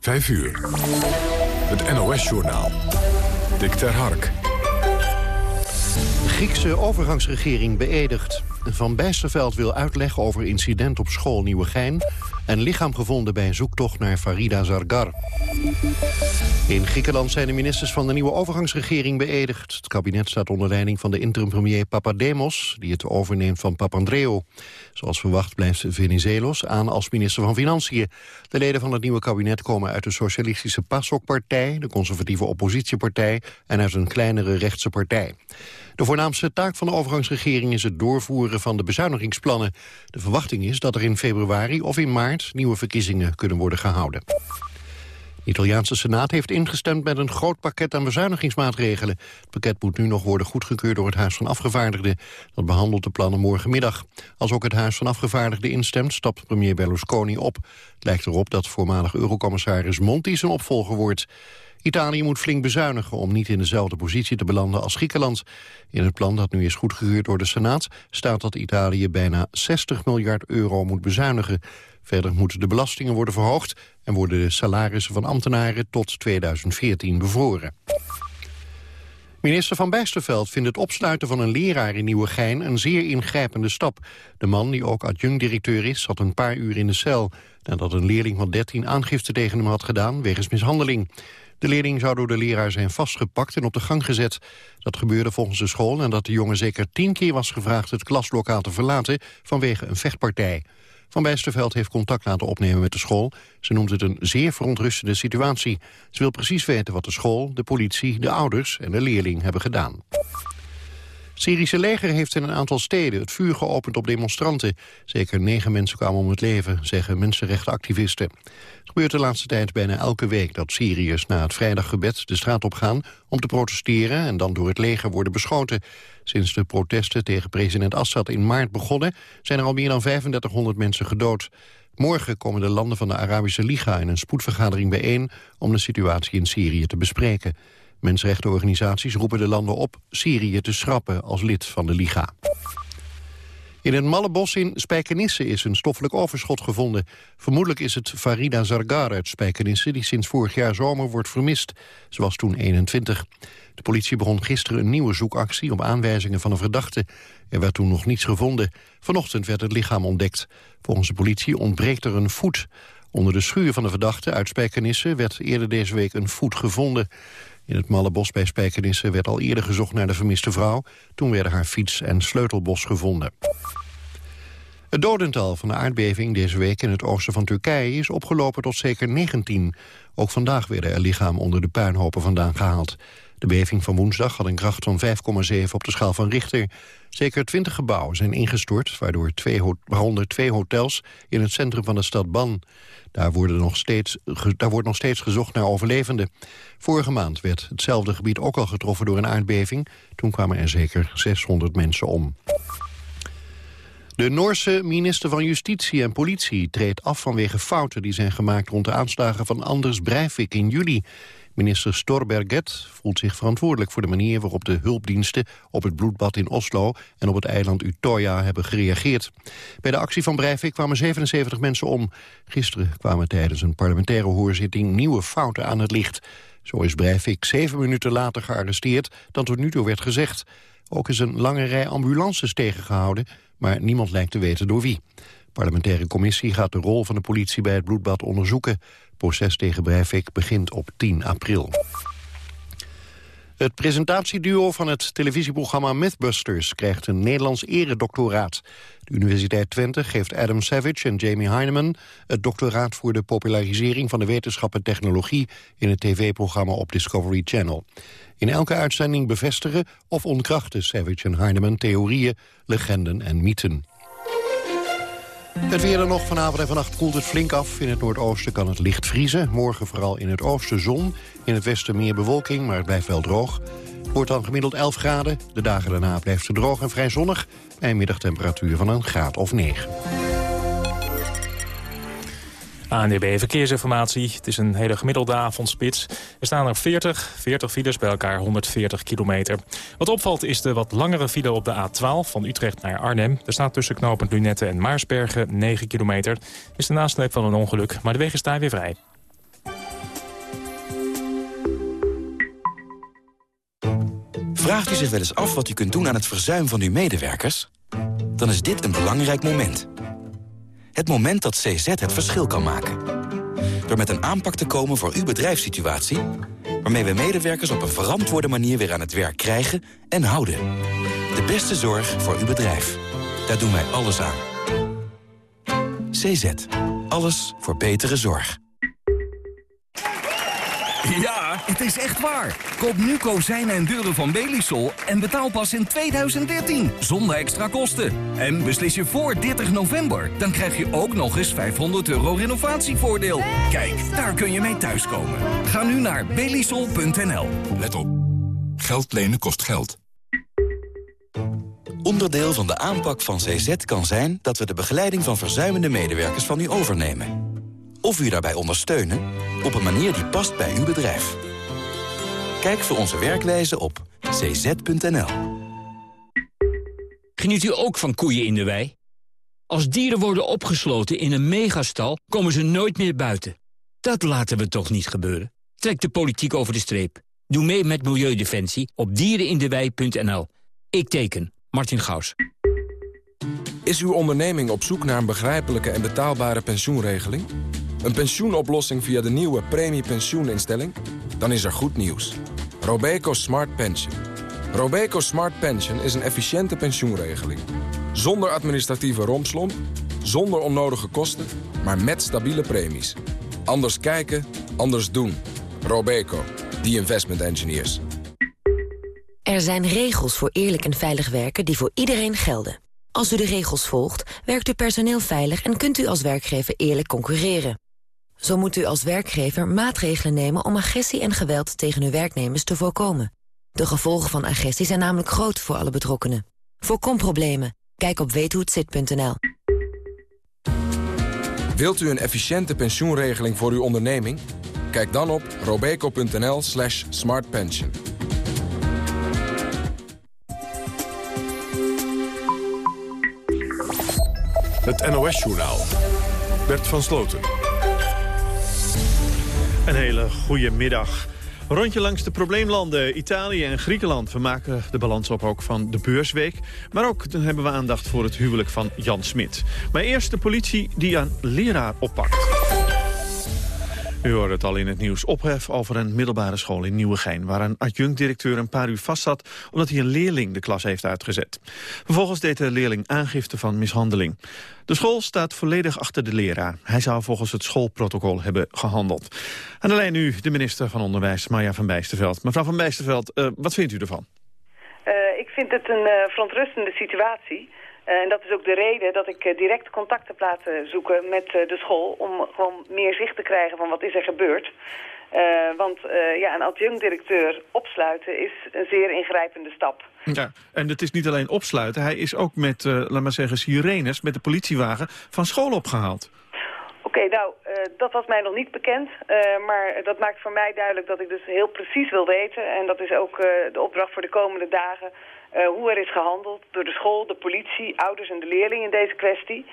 5 uur. Het NOS-journaal. Dick ter Hark. Griekse overgangsregering beëdigt. Van Bijsterveld wil uitleggen over incident op school Nieuwegein... en lichaam gevonden bij een zoektocht naar Farida Zargar. In Griekenland zijn de ministers van de nieuwe overgangsregering beëdigd. Het kabinet staat onder leiding van de interim-premier Papademos... die het overneemt van Papandreou. Zoals verwacht blijft Venizelos aan als minister van Financiën. De leden van het nieuwe kabinet komen uit de socialistische PASOK-partij... de conservatieve oppositiepartij en uit een kleinere rechtse partij. De voornaamste taak van de overgangsregering is het doorvoeren van de bezuinigingsplannen. De verwachting is dat er in februari of in maart nieuwe verkiezingen kunnen worden gehouden. De Italiaanse Senaat heeft ingestemd met een groot pakket aan bezuinigingsmaatregelen. Het pakket moet nu nog worden goedgekeurd door het Huis van Afgevaardigden. Dat behandelt de plannen morgenmiddag. Als ook het Huis van Afgevaardigden instemt, stapt premier Berlusconi op. Het lijkt erop dat voormalig eurocommissaris Monti zijn opvolger wordt. Italië moet flink bezuinigen om niet in dezelfde positie te belanden als Griekenland. In het plan dat nu is goedgekeurd door de Senaat staat dat Italië bijna 60 miljard euro moet bezuinigen. Verder moeten de belastingen worden verhoogd en worden de salarissen van ambtenaren tot 2014 bevroren. Minister Van Bijsterveld vindt het opsluiten van een leraar in Nieuwegein een zeer ingrijpende stap. De man, die ook adjunct-directeur is, zat een paar uur in de cel... nadat een leerling van 13 aangifte tegen hem had gedaan wegens mishandeling. De leerling zou door de leraar zijn vastgepakt en op de gang gezet. Dat gebeurde volgens de school nadat de jongen zeker tien keer was gevraagd het klaslokaal te verlaten vanwege een vechtpartij. Van Bijsterveld heeft contact laten opnemen met de school. Ze noemt het een zeer verontrustende situatie. Ze wil precies weten wat de school, de politie, de ouders en de leerling hebben gedaan. Syrische leger heeft in een aantal steden het vuur geopend op demonstranten. Zeker negen mensen kwamen om het leven, zeggen mensenrechtenactivisten. Het gebeurt de laatste tijd bijna elke week dat Syriërs na het vrijdaggebed de straat op gaan om te protesteren en dan door het leger worden beschoten. Sinds de protesten tegen president Assad in maart begonnen zijn er al meer dan 3500 mensen gedood. Morgen komen de landen van de Arabische Liga in een spoedvergadering bijeen om de situatie in Syrië te bespreken. Mensenrechtenorganisaties roepen de landen op Syrië te schrappen als lid van de Liga. In het Mallebos in Spijkenisse is een stoffelijk overschot gevonden. Vermoedelijk is het Farida Zargar uit Spijkenisse... die sinds vorig jaar zomer wordt vermist. Ze was toen 21. De politie begon gisteren een nieuwe zoekactie... op aanwijzingen van een verdachte. Er werd toen nog niets gevonden. Vanochtend werd het lichaam ontdekt. Volgens de politie ontbreekt er een voet. Onder de schuur van de verdachte uit Spijkenisse... werd eerder deze week een voet gevonden. In het Mallebos bij Spijkenisse werd al eerder gezocht naar de vermiste vrouw. Toen werden haar fiets en sleutelbos gevonden. Het dodental van de aardbeving deze week in het oosten van Turkije is opgelopen tot zeker 19. Ook vandaag werden er lichamen onder de puinhopen vandaan gehaald. De beving van woensdag had een kracht van 5,7 op de schaal van Richter. Zeker 20 gebouwen zijn ingestort, waardoor twee, waaronder twee hotels in het centrum van de stad Ban. Daar, nog steeds, daar wordt nog steeds gezocht naar overlevenden. Vorige maand werd hetzelfde gebied ook al getroffen door een aardbeving. Toen kwamen er zeker 600 mensen om. De Noorse minister van Justitie en Politie treedt af vanwege fouten die zijn gemaakt rond de aanslagen van Anders Breivik in juli. Minister Storberget voelt zich verantwoordelijk voor de manier waarop de hulpdiensten op het bloedbad in Oslo en op het eiland Utoya hebben gereageerd. Bij de actie van Breivik kwamen 77 mensen om. Gisteren kwamen tijdens een parlementaire hoorzitting nieuwe fouten aan het licht. Zo is Breivik zeven minuten later gearresteerd dan tot nu toe werd gezegd. Ook is een lange rij ambulances tegengehouden, maar niemand lijkt te weten door wie. De parlementaire commissie gaat de rol van de politie bij het bloedbad onderzoeken proces tegen Breivik begint op 10 april. Het presentatieduo van het televisieprogramma Mythbusters krijgt een Nederlands eredoctoraat. De Universiteit Twente geeft Adam Savage en Jamie Heineman het doctoraat voor de popularisering van de wetenschap en technologie in het tv-programma op Discovery Channel. In elke uitzending bevestigen of ontkrachten Savage en Heineman theorieën, legenden en mythen. Het weer er nog vanavond en vannacht koelt het flink af. In het noordoosten kan het licht vriezen. Morgen vooral in het oosten zon. In het westen meer bewolking, maar het blijft wel droog. Wordt dan gemiddeld 11 graden. De dagen daarna blijft het droog en vrij zonnig. Een middagtemperatuur van een graad of 9. ANDB Verkeersinformatie. Het is een hele gemiddelde avondspits. Er staan er 40, 40 files bij elkaar, 140 kilometer. Wat opvalt is de wat langere file op de A12 van Utrecht naar Arnhem. Er staat tussen knooppunt Lunette en Maarsbergen 9 kilometer. Is de nasleep van een ongeluk, maar de weg is daar weer vrij. Vraagt u zich wel eens af wat u kunt doen aan het verzuim van uw medewerkers? Dan is dit een belangrijk moment. Het moment dat CZ het verschil kan maken. Door met een aanpak te komen voor uw bedrijfssituatie... waarmee we medewerkers op een verantwoorde manier weer aan het werk krijgen en houden. De beste zorg voor uw bedrijf. Daar doen wij alles aan. CZ. Alles voor betere zorg. Ja, het is echt waar. Koop nu kozijnen en deuren van Belisol en betaal pas in 2013. Zonder extra kosten. En beslis je voor 30 november. Dan krijg je ook nog eens 500 euro renovatievoordeel. Kijk, daar kun je mee thuiskomen. Ga nu naar belisol.nl. Let op. Geld lenen kost geld. Onderdeel van de aanpak van CZ kan zijn dat we de begeleiding van verzuimende medewerkers van u overnemen. Of u daarbij ondersteunen op een manier die past bij uw bedrijf. Kijk voor onze werkwijze op cz.nl. Geniet u ook van koeien in de wei? Als dieren worden opgesloten in een megastal, komen ze nooit meer buiten. Dat laten we toch niet gebeuren? Trek de politiek over de streep. Doe mee met Milieudefensie op dierenindewei.nl. Ik teken. Martin Gaus. Is uw onderneming op zoek naar een begrijpelijke en betaalbare pensioenregeling? Een pensioenoplossing via de nieuwe premiepensioeninstelling? Dan is er goed nieuws. Robeco Smart Pension. Robeco Smart Pension is een efficiënte pensioenregeling. Zonder administratieve rompslomp, zonder onnodige kosten, maar met stabiele premies. Anders kijken, anders doen. Robeco, the investment engineers. Er zijn regels voor eerlijk en veilig werken die voor iedereen gelden. Als u de regels volgt, werkt uw personeel veilig en kunt u als werkgever eerlijk concurreren. Zo moet u als werkgever maatregelen nemen om agressie en geweld tegen uw werknemers te voorkomen. De gevolgen van agressie zijn namelijk groot voor alle betrokkenen. Voorkom problemen. Kijk op weethohetzit.nl. Wilt u een efficiënte pensioenregeling voor uw onderneming? Kijk dan op robeco.nl slash smartpension. Het NOS-journaal. Bert van Sloten. Een hele goede middag. Rondje langs de probleemlanden Italië en Griekenland. We maken de balans op ook van de beursweek. Maar ook hebben we aandacht voor het huwelijk van Jan Smit. Maar eerst de politie die een leraar oppakt. U hoorde het al in het nieuws. Ophef over een middelbare school in Nieuwegein... waar een adjunct-directeur een paar uur vastzat... omdat hij een leerling de klas heeft uitgezet. Vervolgens deed de leerling aangifte van mishandeling. De school staat volledig achter de leraar. Hij zou volgens het schoolprotocol hebben gehandeld. De lijn nu de minister van Onderwijs, Marja van Bijsterveld. Mevrouw van Bijsterveld, uh, wat vindt u ervan? Uh, ik vind het een uh, verontrustende situatie... Eh, en dat is ook de reden dat ik eh, direct contact heb laten zoeken met eh, de school... om gewoon meer zicht te krijgen van wat is er gebeurd. want ja, een adjunct-directeur opsluiten is een zeer ingrijpende stap. Ja, en het is niet alleen opsluiten. Hij is ook met, laat maar zeggen, sirenes, met de politiewagen van school opgehaald. Oké, nou, dat was mij nog niet bekend. maar dat maakt voor mij duidelijk dat ik dus heel precies wil weten. En dat is ook de opdracht voor de komende dagen uh, hoe er is gehandeld door de school, de politie, ouders en de leerlingen in deze kwestie.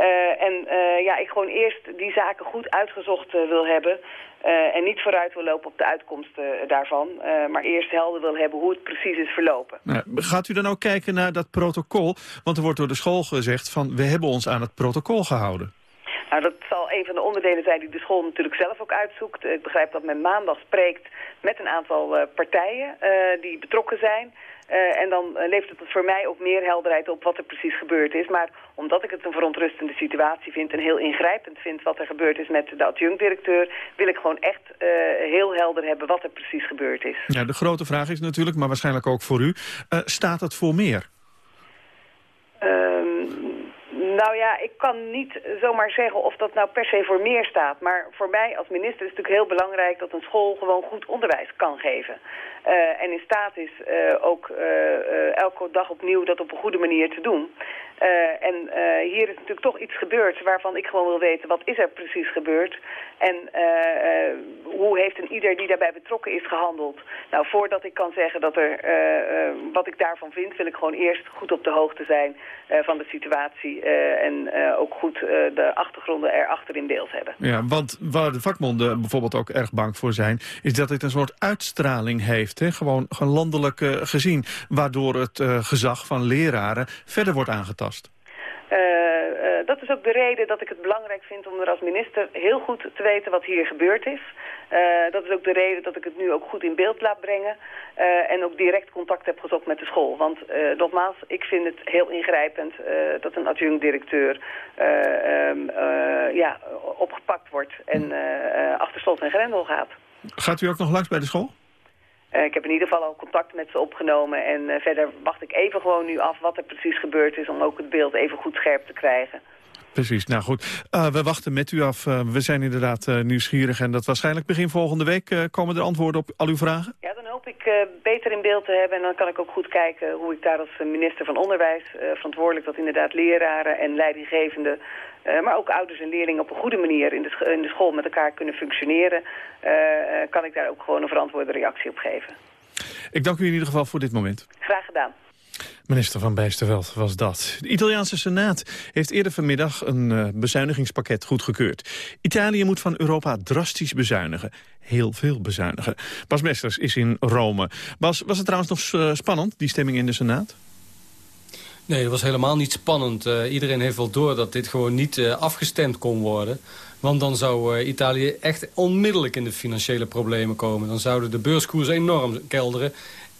Uh, en uh, ja, ik gewoon eerst die zaken goed uitgezocht wil hebben. en niet vooruit wil lopen op de uitkomsten daarvan. maar eerst helder wil hebben hoe het precies is verlopen. Nou, gaat u dan ook kijken naar dat protocol? Want er wordt door de school gezegd van we hebben ons aan het protocol gehouden. Nou, dat zal een van de onderdelen zijn die de school natuurlijk zelf ook uitzoekt. Ik begrijp dat men maandag spreekt met een aantal partijen die betrokken zijn... Uh, en dan uh, levert het voor mij ook meer helderheid op wat er precies gebeurd is. Maar omdat ik het een verontrustende situatie vind en heel ingrijpend vind wat er gebeurd is met de adjunct-directeur, wil ik gewoon echt uh, heel helder hebben wat er precies gebeurd is. Ja, de grote vraag is natuurlijk, maar waarschijnlijk ook voor u, staat het voor meer? Nou ja, ik kan niet zomaar zeggen of dat nou per se voor meer staat. Maar voor mij als minister is het natuurlijk heel belangrijk dat een school gewoon goed onderwijs kan geven. Uh, en in staat is uh, ook uh, elke dag opnieuw dat op een goede manier te doen. En hier is natuurlijk toch iets gebeurd waarvan ik gewoon wil weten wat is er precies gebeurd. En hoe heeft een ieder die daarbij betrokken is gehandeld. Nou, voordat ik kan zeggen dat er, wat ik daarvan vind, wil ik gewoon eerst goed op de hoogte zijn van de situatie. en ook goed de achtergronden erachter in beeld hebben. Ja, want waar de vakbonden bijvoorbeeld ook erg bang voor zijn, is dat dit een soort uitstraling heeft. Hè? Gewoon, gewoon landelijk gezien. Waardoor het gezag van leraren verder wordt aangetast. Eh, eh, dat is ook de reden dat ik het belangrijk vind om er als minister heel goed te weten wat hier gebeurd is. Uh, dat is ook de reden dat ik het nu ook goed in beeld laat brengen. Uh, en ook direct contact heb gezocht met de school. Want uh, nogmaals, ik vind het heel ingrijpend dat een adjunct-directeur um, ja, opgepakt wordt en achter slot en grendel gaat. Gaat u ook nog langs bij de school? Uh, ik heb in ieder geval al contact met ze opgenomen. En uh, verder wacht ik even gewoon nu af wat er precies gebeurd is... om ook het beeld even goed scherp te krijgen. Precies, nou goed. Uh, we wachten met u af. we zijn inderdaad nieuwsgierig. En dat waarschijnlijk begin volgende week komen er antwoorden op al uw vragen? Ja, dan hoop ik beter in beeld te hebben. En dan kan ik ook goed kijken hoe ik daar als minister van Onderwijs... verantwoordelijk dat inderdaad leraren en leidinggevenden uh, maar ook ouders en leerlingen op een goede manier in de, in de school met elkaar kunnen functioneren, uh, kan ik daar ook gewoon een verantwoorde reactie op geven. Ik dank u in ieder geval voor dit moment. Graag gedaan. Minister van Bijsterveld was dat. De Italiaanse Senaat heeft eerder vanmiddag een uh, bezuinigingspakket goedgekeurd. Italië moet van Europa drastisch bezuinigen. Heel veel bezuinigen. Bas Mesters is in Rome. Bas, was het trouwens nog spannend, die stemming in de Senaat? Nee, dat was helemaal niet spannend. Uh, iedereen heeft wel door dat dit gewoon niet uh, afgestemd kon worden. Want dan zou uh, Italië echt onmiddellijk in de financiële problemen komen. Dan zouden de beurskoersen enorm kelderen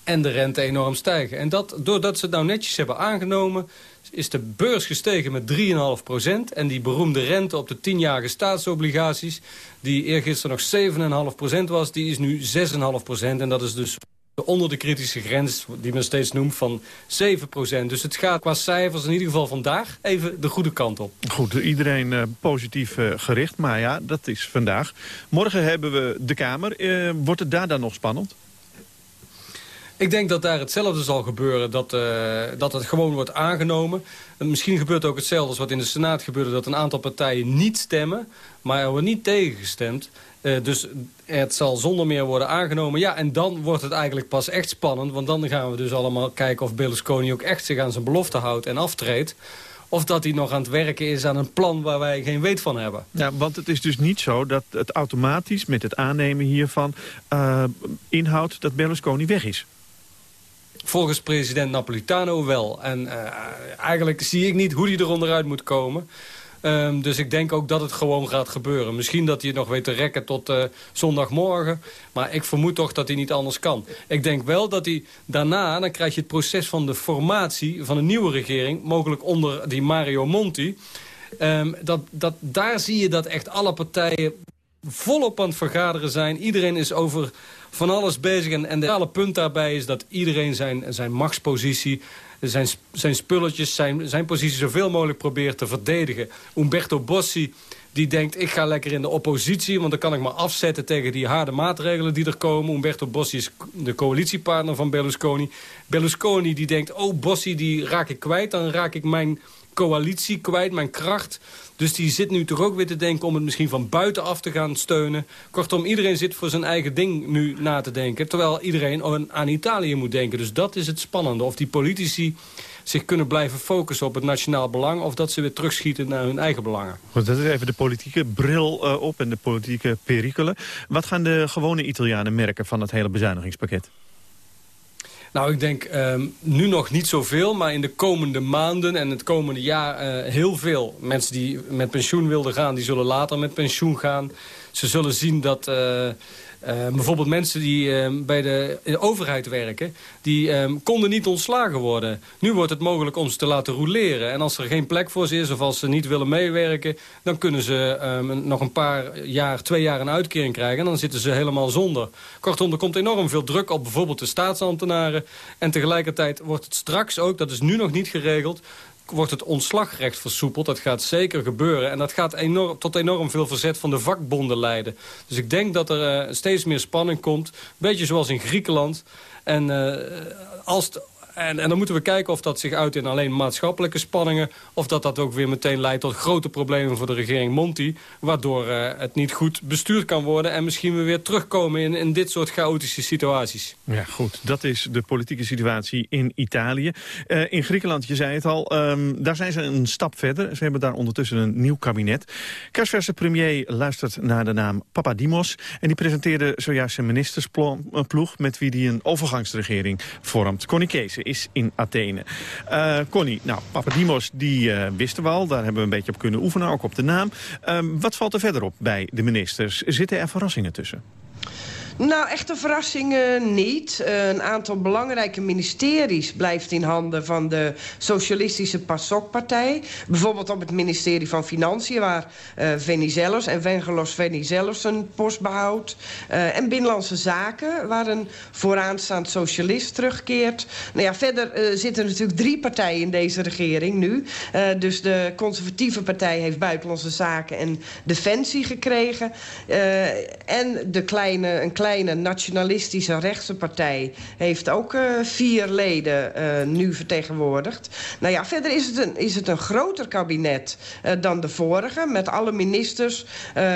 en de rente enorm stijgen. En dat, doordat ze het nou netjes hebben aangenomen... is de beurs gestegen met 3,5 procent. En die beroemde rente op de 10-jarige staatsobligaties... die eergisteren nog 7,5 procent was, die is nu 6,5 procent. En dat is dus onder de kritische grens, die men steeds noemt, van 7% Dus het gaat qua cijfers in ieder geval vandaag even de goede kant op. Goed, iedereen uh, positief uh, gericht, maar ja, dat is vandaag. Morgen hebben we de Kamer. Uh, wordt het daar dan nog spannend? Ik denk dat daar hetzelfde zal gebeuren, dat, dat het gewoon wordt aangenomen. En misschien gebeurt ook hetzelfde als wat in de Senaat gebeurde... dat een aantal partijen niet stemmen, maar er wordt niet tegengestemd. Uh, dus het zal zonder meer worden aangenomen. Ja, en dan wordt het eigenlijk pas echt spannend. Want dan gaan we dus allemaal kijken of Berlusconi ook echt zich aan zijn belofte houdt en aftreedt. Of dat hij nog aan het werken is aan een plan waar wij geen weet van hebben. Ja, want het is dus niet zo dat het automatisch met het aannemen hiervan uh, inhoudt dat Berlusconi weg is. Volgens president Napolitano wel. En uh, eigenlijk zie ik niet hoe hij er onderuit moet komen. Um, dus ik denk ook dat het gewoon gaat gebeuren. Misschien dat hij het nog weet te rekken tot uh, zondagmorgen. Maar ik vermoed toch dat hij niet anders kan. Ik denk wel dat hij daarna, dan krijg je het proces van de formatie van een nieuwe regering. Mogelijk onder die Mario Monti. Um, dat, dat, daar zie je dat echt alle partijen volop aan het vergaderen zijn. Iedereen is over van alles bezig. En, en de alle punt daarbij is dat iedereen zijn, zijn machtspositie zijn, zijn spulletjes, zijn, zijn positie zoveel mogelijk probeert te verdedigen. Umberto Bossi die denkt, ik ga lekker in de oppositie... want dan kan ik me afzetten tegen die harde maatregelen die er komen. Umberto Bossi is de coalitiepartner van Berlusconi. Berlusconi die denkt, oh, Bossi die raak ik kwijt... dan raak ik mijn coalitie kwijt, mijn kracht. Dus die zit nu toch ook weer te denken om het misschien van buitenaf te gaan steunen. Kortom, iedereen zit voor zijn eigen ding nu na te denken. Terwijl iedereen aan Italië moet denken. Dus dat is het spannende. Of die politici zich kunnen blijven focussen op het nationaal belang... of dat ze weer terugschieten naar hun eigen belangen. Goed, dat is even de politieke bril uh, op en de politieke perikelen. Wat gaan de gewone Italianen merken van het hele bezuinigingspakket? Nou, ik denk um, nu nog niet zoveel, maar in de komende maanden en het komende jaar uh, heel veel. Mensen die met pensioen wilden gaan, die zullen later met pensioen gaan. Ze zullen zien dat... Uh, uh, bijvoorbeeld mensen die uh, bij de, de, overheid werken... die um, konden niet ontslagen worden. Nu wordt het mogelijk om ze te laten roleren. En als er geen plek voor ze is of als ze niet willen meewerken... dan kunnen ze nog een paar jaar, twee jaar een uitkering krijgen... en dan zitten ze helemaal zonder. Kortom, er komt enorm veel druk op bijvoorbeeld de staatsambtenaren. En tegelijkertijd wordt het straks ook, dat is nu nog niet geregeld wordt het ontslagrecht versoepeld. Dat gaat zeker gebeuren. En dat gaat enorm, tot enorm veel verzet van de vakbonden leiden. Dus ik denk dat er uh, steeds meer spanning komt. Beetje zoals in Griekenland. En uh, als en, en dan moeten we kijken of dat zich uit in alleen maatschappelijke spanningen... of dat dat ook weer meteen leidt tot grote problemen voor de regering Monti... waardoor het niet goed bestuurd kan worden... en misschien we weer terugkomen in, in dit soort chaotische situaties. Ja, goed. Dat is de politieke situatie in Italië. in Griekenland, je zei het al, ehm, daar zijn ze een stap verder. Ze hebben daar ondertussen een nieuw kabinet. Kerstverse premier luistert naar de naam Papadimos... en die presenteerde zojuist zijn ministersploeg... met wie hij een overgangsregering vormt. Connie Kees is in Athene. Uh, Connie, nou, Papadimos, die uh, wisten we al. Daar hebben we een beetje op kunnen oefenen, ook op de naam. Uh, wat valt er verder op bij de ministers? Zitten er verrassingen tussen? Nou, echte verrassingen niet. Uh, een aantal belangrijke ministeries blijft in handen van de socialistische PASOK-partij. Bijvoorbeeld op het ministerie van Financiën, waar uh, Venizelos en Vengelos Venizelos een post behoudt. Uh, en Binnenlandse Zaken, waar een vooraanstaand socialist terugkeert. Nou ja, verder zitten natuurlijk drie partijen in deze regering nu. dus de conservatieve partij heeft Buitenlandse Zaken en Defensie gekregen. en de kleine, kleine kleine nationalistische rechtse partij... heeft ook uh, vier leden uh, nu vertegenwoordigd. Nou ja, verder is het een, is het een groter kabinet uh, dan de vorige... met alle ministers,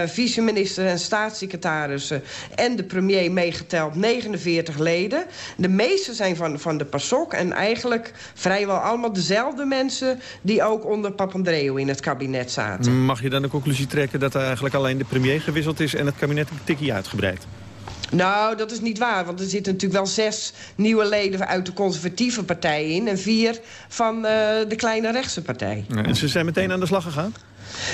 vice-ministers en staatssecretarissen... en de premier meegeteld 49 leden. De meeste zijn van, van de PASOK en eigenlijk vrijwel allemaal dezelfde mensen... die ook onder Papandreou in het kabinet zaten. Mag je dan de conclusie trekken dat er eigenlijk alleen de premier gewisseld is... en het kabinet een tikje uitgebreid? Nou, dat is niet waar. Want er zitten natuurlijk wel zes nieuwe leden uit de conservatieve partij in... en vier van uh, de kleine rechtse partij. en ze zijn meteen aan de slag gegaan?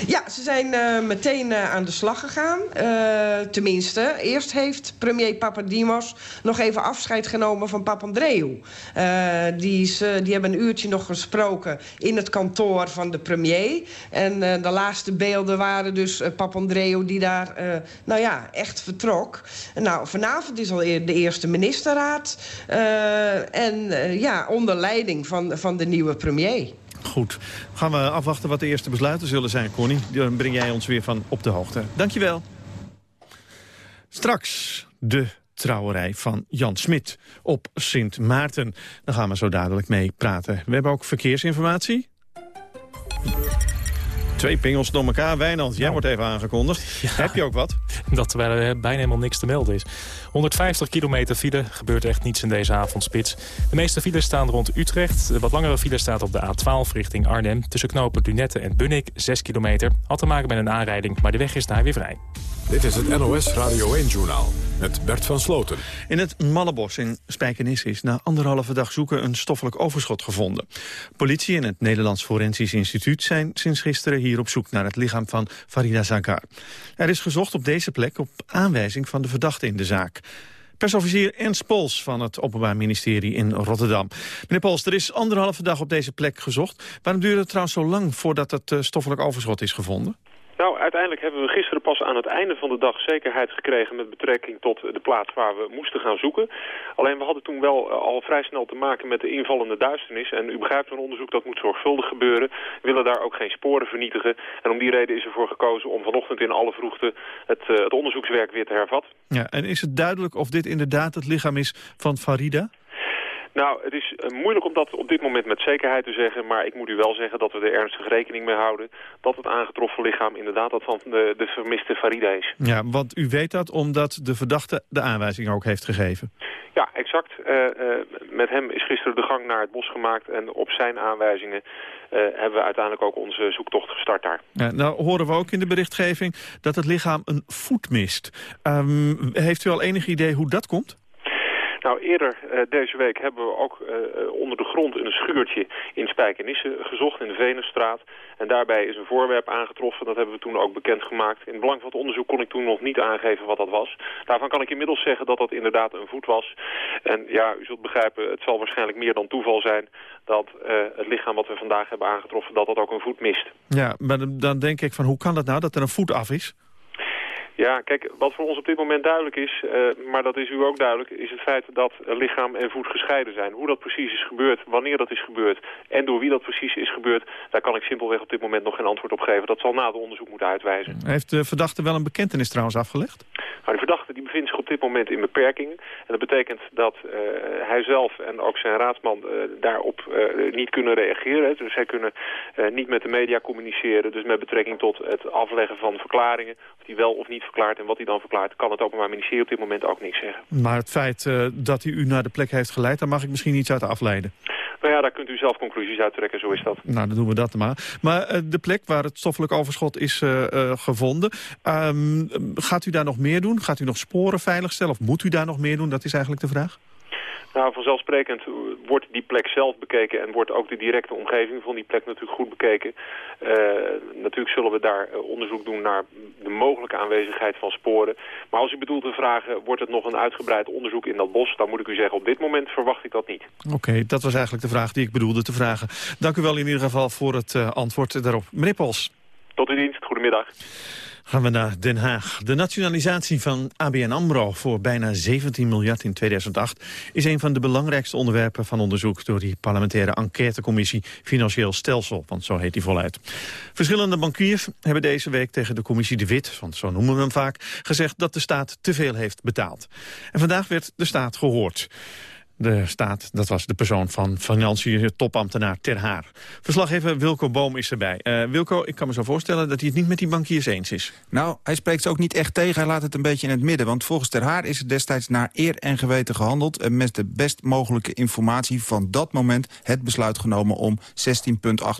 Ja, ze zijn uh, meteen uh, aan de slag gegaan. Uh, tenminste, eerst heeft premier Papadimos nog even afscheid genomen van Papandreou. die, is, die hebben een uurtje nog gesproken in het kantoor van de premier. En de laatste beelden waren dus Papandreou die daar nou ja, echt vertrok. Nou, vanavond is al de eerste ministerraad. en ja, onder leiding van, van de nieuwe premier. Goed. Gaan we afwachten wat de eerste besluiten zullen zijn, Connie. Dan breng jij ons weer van op de hoogte. Dankjewel. Straks de trouwerij van Jan Smit op Sint Maarten. Daar gaan we zo dadelijk mee praten. We hebben ook verkeersinformatie. Twee pingels door elkaar. Wijnand, jij nou. wordt even aangekondigd. Heb je ook wat? Dat terwijl er bijna helemaal niks te melden is. 150 kilometer file, gebeurt echt niets in deze avondspits. De meeste files staan rond Utrecht. De wat langere file staat op de A12 richting Arnhem. Tussen knopen Dunette en Bunnik, 6 kilometer. Had te maken met een aanrijding, maar de weg is daar weer vrij. Dit is het NOS Radio 1-journaal met Bert van Sloten. In het Mallebos in Spijkenisse is na anderhalve dag zoeken een stoffelijk overschot gevonden. Politie en het Nederlands Forensisch Instituut zijn sinds gisteren hier op zoek naar het lichaam van Farida Zagar. Er is gezocht op deze plek op aanwijzing van de verdachte in de zaak. Persofficier Ernst Pols van het Openbaar Ministerie in Rotterdam. Meneer Pols, er is anderhalve dag op deze plek gezocht. Waarom duurde het trouwens zo lang voordat het eh, stoffelijk overschot is gevonden? Nou, uiteindelijk hebben we gisteren pas aan het einde van de dag zekerheid gekregen met betrekking tot de plaats waar we moesten gaan zoeken. Alleen we hadden toen wel eh, al vrij snel te maken met de invallende duisternis. En u begrijpt, een onderzoek dat moet zorgvuldig gebeuren. We willen daar ook geen sporen vernietigen. En om die reden is ervoor gekozen om vanochtend in alle vroegte het, uh, het onderzoekswerk weer te hervatten. Ja, en is het duidelijk of dit inderdaad het lichaam is van Farida? Nou, het is eh, moeilijk om dat op dit moment met zekerheid te zeggen. Maar ik moet u wel zeggen dat we er ernstig rekening mee houden... dat het aangetroffen lichaam inderdaad dat van de, de vermiste Farida is. Ja, want u weet dat omdat de verdachte de aanwijzing ook heeft gegeven. Ja, exact. Uh, uh, met hem is gisteren de gang naar het bos gemaakt... en op zijn aanwijzingen uh, hebben we uiteindelijk ook onze zoektocht gestart daar. Ja, nou horen we ook in de berichtgeving dat het lichaam een voet mist. Um, heeft u al enig idee hoe dat komt? Nou, eerder uh, deze week hebben we ook uh, onder de grond in een schuurtje in Spijkenisse gezocht in de Venusstraat. En daarbij is een voorwerp aangetroffen. Dat hebben we toen ook bekendgemaakt. In het belang van het onderzoek kon ik toen nog niet aangeven wat dat was. Daarvan kan ik inmiddels zeggen dat dat inderdaad een voet was. En ja, u zult begrijpen, het zal waarschijnlijk meer dan toeval zijn dat het lichaam wat we vandaag hebben aangetroffen, dat dat ook een voet mist. Ja, maar dan denk ik van hoe kan dat nou dat er een voet af is? Ja, kijk, wat voor ons op dit moment duidelijk is, uh, maar dat is u ook duidelijk, is het feit dat lichaam en voet gescheiden zijn. Hoe dat precies is gebeurd, wanneer dat is gebeurd en door wie dat precies is gebeurd, daar kan ik simpelweg op dit moment nog geen antwoord op geven. Dat zal na het onderzoek moeten uitwijzen. Heeft de verdachte wel een bekentenis trouwens afgelegd? Nou, de verdachte die bevindt zich op dit moment in beperkingen. En dat betekent dat uh, hij zelf en ook zijn raadsman uh, daarop uh, niet kunnen reageren. Dus zij kunnen niet met de media communiceren. Dus met betrekking tot het afleggen van verklaringen, of hij wel of niet verklaart en wat hij dan verklaart, kan het Openbaar Ministerie op dit moment ook niks zeggen. Maar het feit dat hij u naar de plek heeft geleid, daar mag ik misschien iets uit afleiden. Nou ja, daar kunt u zelf conclusies uittrekken, zo is dat. Nou, dan doen we dat maar. Maar de plek waar het stoffelijk overschot is gevonden, um, gaat u daar nog meer doen? Gaat u nog sporen veiligstellen of moet u daar nog meer doen? Dat is eigenlijk de vraag. Nou, vanzelfsprekend wordt die plek zelf bekeken en wordt ook de directe omgeving van die plek natuurlijk goed bekeken. Uh, natuurlijk zullen we daar uh, onderzoek doen naar de mogelijke aanwezigheid van sporen. Maar als u bedoelt te vragen, wordt het nog een uitgebreid onderzoek in dat bos? Dan moet ik u zeggen, op dit moment verwacht ik dat niet. Oké, dat was eigenlijk de vraag die ik bedoelde te vragen. Dank u wel in ieder geval voor het uh, antwoord daarop. Meneer Pols. Tot uw dienst, goedemiddag. Gaan we naar Den Haag. De nationalisatie van ABN AMRO voor bijna 17 miljard in 2008... is een van de belangrijkste onderwerpen van onderzoek... door die parlementaire enquêtecommissie Financieel Stelsel. Want zo heet die voluit. Verschillende bankiers hebben deze week tegen de commissie De Wit... want zo noemen we hem vaak, gezegd dat de staat te veel heeft betaald. En vandaag werd de staat gehoord de staat. Dat was de persoon van financiën topambtenaar Ter Haar. Verslaggever Wilco Boom is erbij. Uh, Wilco, ik kan me zo voorstellen dat hij het niet met die bankiers eens is. Nou, hij spreekt ze ook niet echt tegen. Hij laat het een beetje in het midden. Want volgens Ter Haar is het destijds naar eer en geweten gehandeld... en met de best mogelijke informatie van dat moment... het besluit genomen om 16,8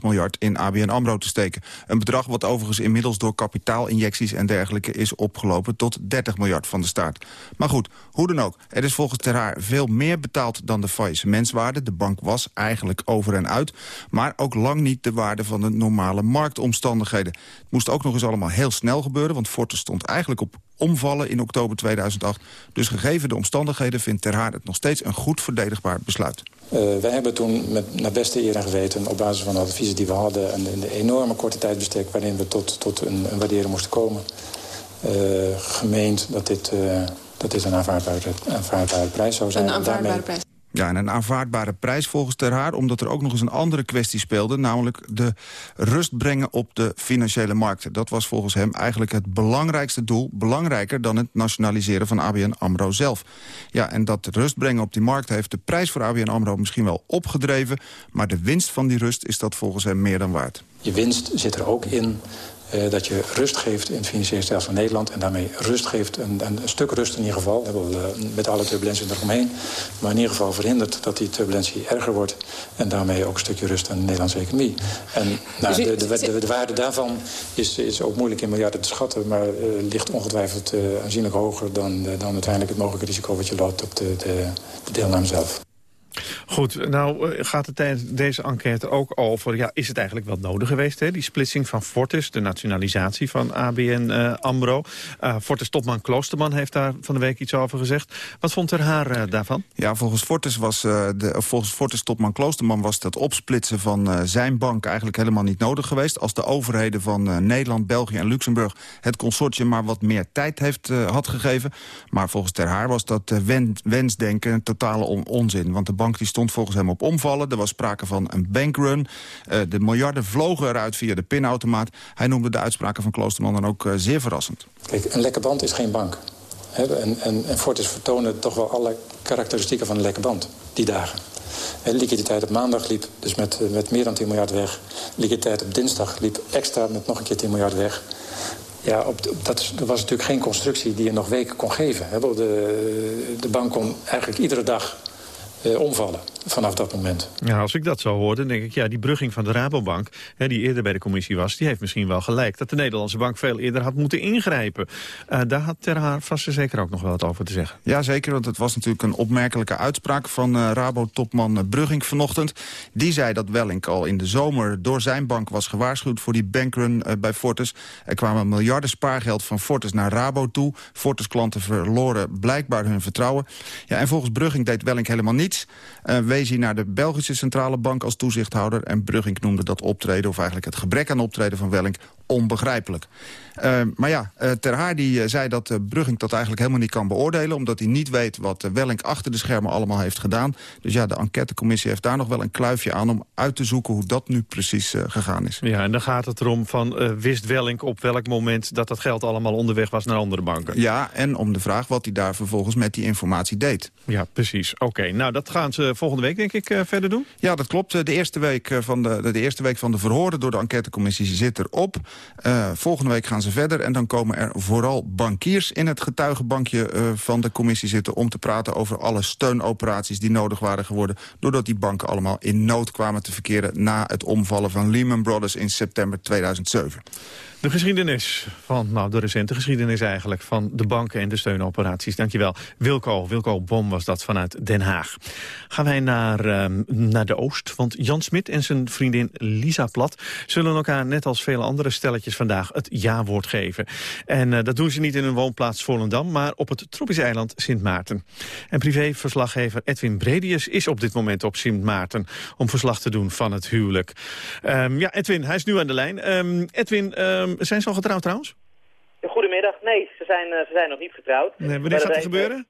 miljard in ABN AMRO te steken. Een bedrag wat overigens inmiddels door kapitaalinjecties en dergelijke... is opgelopen tot 30 miljard van de staat. Maar goed, hoe dan ook. Er is volgens Ter Haar veel meer betaald dan de faillissementswaarde. De bank was eigenlijk over en uit. Maar ook lang niet de waarde van de normale marktomstandigheden. Het moest ook nog eens allemaal heel snel gebeuren... want Forte stond eigenlijk op omvallen in oktober 2008. Dus gegeven de omstandigheden vindt Ter Haar het nog steeds een goed verdedigbaar besluit. Uh, wij hebben toen met naar beste eer en geweten... op basis van de adviezen die we hadden... en de, enorme korte tijdbestek waarin we tot, tot een, een waardering moesten komen... Uh, gemeend dat dit... Uh, dat dit een aanvaardbare, aanvaardbare prijs zou zijn. Een aanvaardbare daarmee... prijs. Ja, en een aanvaardbare prijs volgens Ter Haar... omdat er ook nog eens een andere kwestie speelde... namelijk de rust brengen op de financiële markten. Dat was volgens hem eigenlijk het belangrijkste doel... belangrijker dan het nationaliseren van ABN AMRO zelf. Ja, en dat rust brengen op die markt heeft de prijs voor ABN AMRO misschien wel opgedreven... maar de winst van die rust is dat volgens hem meer dan waard. Je winst zit er ook in dat je rust geeft in het financiële stelsel van Nederland... en daarmee rust geeft, een, een stuk rust in ieder geval... Uh, met alle turbulentie eromheen... maar in ieder geval verhindert dat die turbulentie erger wordt... en daarmee ook een stukje rust aan de Nederlandse economie. En nou, de, de, de, de, waarde daarvan is, is ook moeilijk in miljarden te schatten... maar uh, ligt ongetwijfeld aanzienlijk hoger dan, dan uiteindelijk het mogelijke risico... wat je loopt op de, de, de deelname zelf. Goed, nou eh, gaat het tijdens deze enquête ook over... Ja, is het eigenlijk wel nodig geweest, hè? die splitsing van Fortis... de nationalisatie van ABN eh, AMRO. Uh, Fortis topman Kloosterman heeft daar van de week iets over gezegd. Wat vond er haar daarvan? Ja, volgens Fortis, was, de, volgens Fortis topman Kloosterman... was dat opsplitsen van zijn bank eigenlijk helemaal niet nodig geweest. Als de overheden van Nederland, België en Luxemburg... het consortium maar wat meer tijd heeft, had gegeven. Maar volgens Ter Haar was dat wensdenken een totale on onzin. Want de bank die stond volgens hem op omvallen. Er was sprake van een bankrun. Uh, de miljarden vlogen eruit via de pinautomaat. Hij noemde de uitspraken van Kloosterman dan ook uh, zeer verrassend. Kijk, een lekke band is geen bank. en, en, Fortis vertoonde toch wel alle karakteristieken van een lekke band die dagen. Liquiditeit op maandag liep dus met, eh, met meer dan 10 miljard weg. Liquiditeit op dinsdag liep extra met nog een keer 10 miljard weg. Ja, op, dat, was natuurlijk geen constructie die je nog weken kon geven. De, de bank kon eigenlijk iedere dag eh, omvallen vanaf dat moment. Ja, als ik dat zo hoorde, dan denk ik, ja, die brugging van de Rabobank... Hè, die eerder bij de commissie was, die heeft misschien wel gelijk... dat de Nederlandse bank veel eerder had moeten ingrijpen. Uh, daar had Ter Haar vast en zeker ook nog wel wat over te zeggen. Ja, zeker, want het was natuurlijk een opmerkelijke uitspraak... van uh, Rabo-topman Brugging vanochtend. Die zei dat Wellink al in de zomer door zijn bank was gewaarschuwd... voor die bankrun uh, bij Fortis. Er kwamen miljarden spaargeld van Fortis naar Rabo toe. Fortis-klanten verloren blijkbaar hun vertrouwen. Ja, en volgens Brugging deed Wellink helemaal niets uh, wees hij naar de Belgische Centrale Bank als toezichthouder. En Brugging noemde dat optreden, of eigenlijk het gebrek aan optreden van Wellink... onbegrijpelijk. Uh, maar ja, uh, Ter Haar die, uh, zei dat Brugging dat eigenlijk helemaal niet kan beoordelen... omdat hij niet weet wat Wellink achter de schermen allemaal heeft gedaan. Dus ja, de enquêtecommissie heeft daar nog wel een kluifje aan... om uit te zoeken hoe dat nu precies gegaan is. Ja, en dan gaat het erom van wist Wellink op welk moment... dat dat geld allemaal onderweg was naar andere banken? Ja, en om de vraag wat hij daar vervolgens met die informatie deed. Ja, precies. Oké, nou dat gaan ze volgende week denk ik verder doen? Ja, dat klopt. De eerste week van de, de eerste week van de verhoren door de enquêtecommissie zit erop. Volgende week gaan ze verder. En dan komen er vooral bankiers in het getuigenbankje uh, van de commissie zitten... om te praten over alle steunoperaties die nodig waren geworden... doordat die banken allemaal in nood kwamen te verkeren... na het omvallen van Lehman Brothers in september 2007. De geschiedenis van, nou de recente geschiedenis eigenlijk... van de banken en de steunoperaties. Dankjewel. Wilco, Wilco Bom was dat vanuit Den Haag. Gaan wij naar, uh, naar de Oost, want Jan Smit en zijn vriendin Lisa Plat... zullen elkaar net als vele andere stelletjes vandaag het ja-woord geven. En uh, dat doen ze niet in hun woonplaats Volendam... maar op het tropische eiland Sint Maarten. En privéverslaggever Edwin Bredius is op dit moment op Sint Maarten... om verslag te doen van het huwelijk. Um, ja, Edwin, hij is nu aan de lijn. Um, Edwin... Um, zijn ze al getrouwd trouwens? Goedemiddag. Nee, ze zijn, uh, ze zijn nog niet getrouwd. Nee, wanneer gaat dat gebeuren?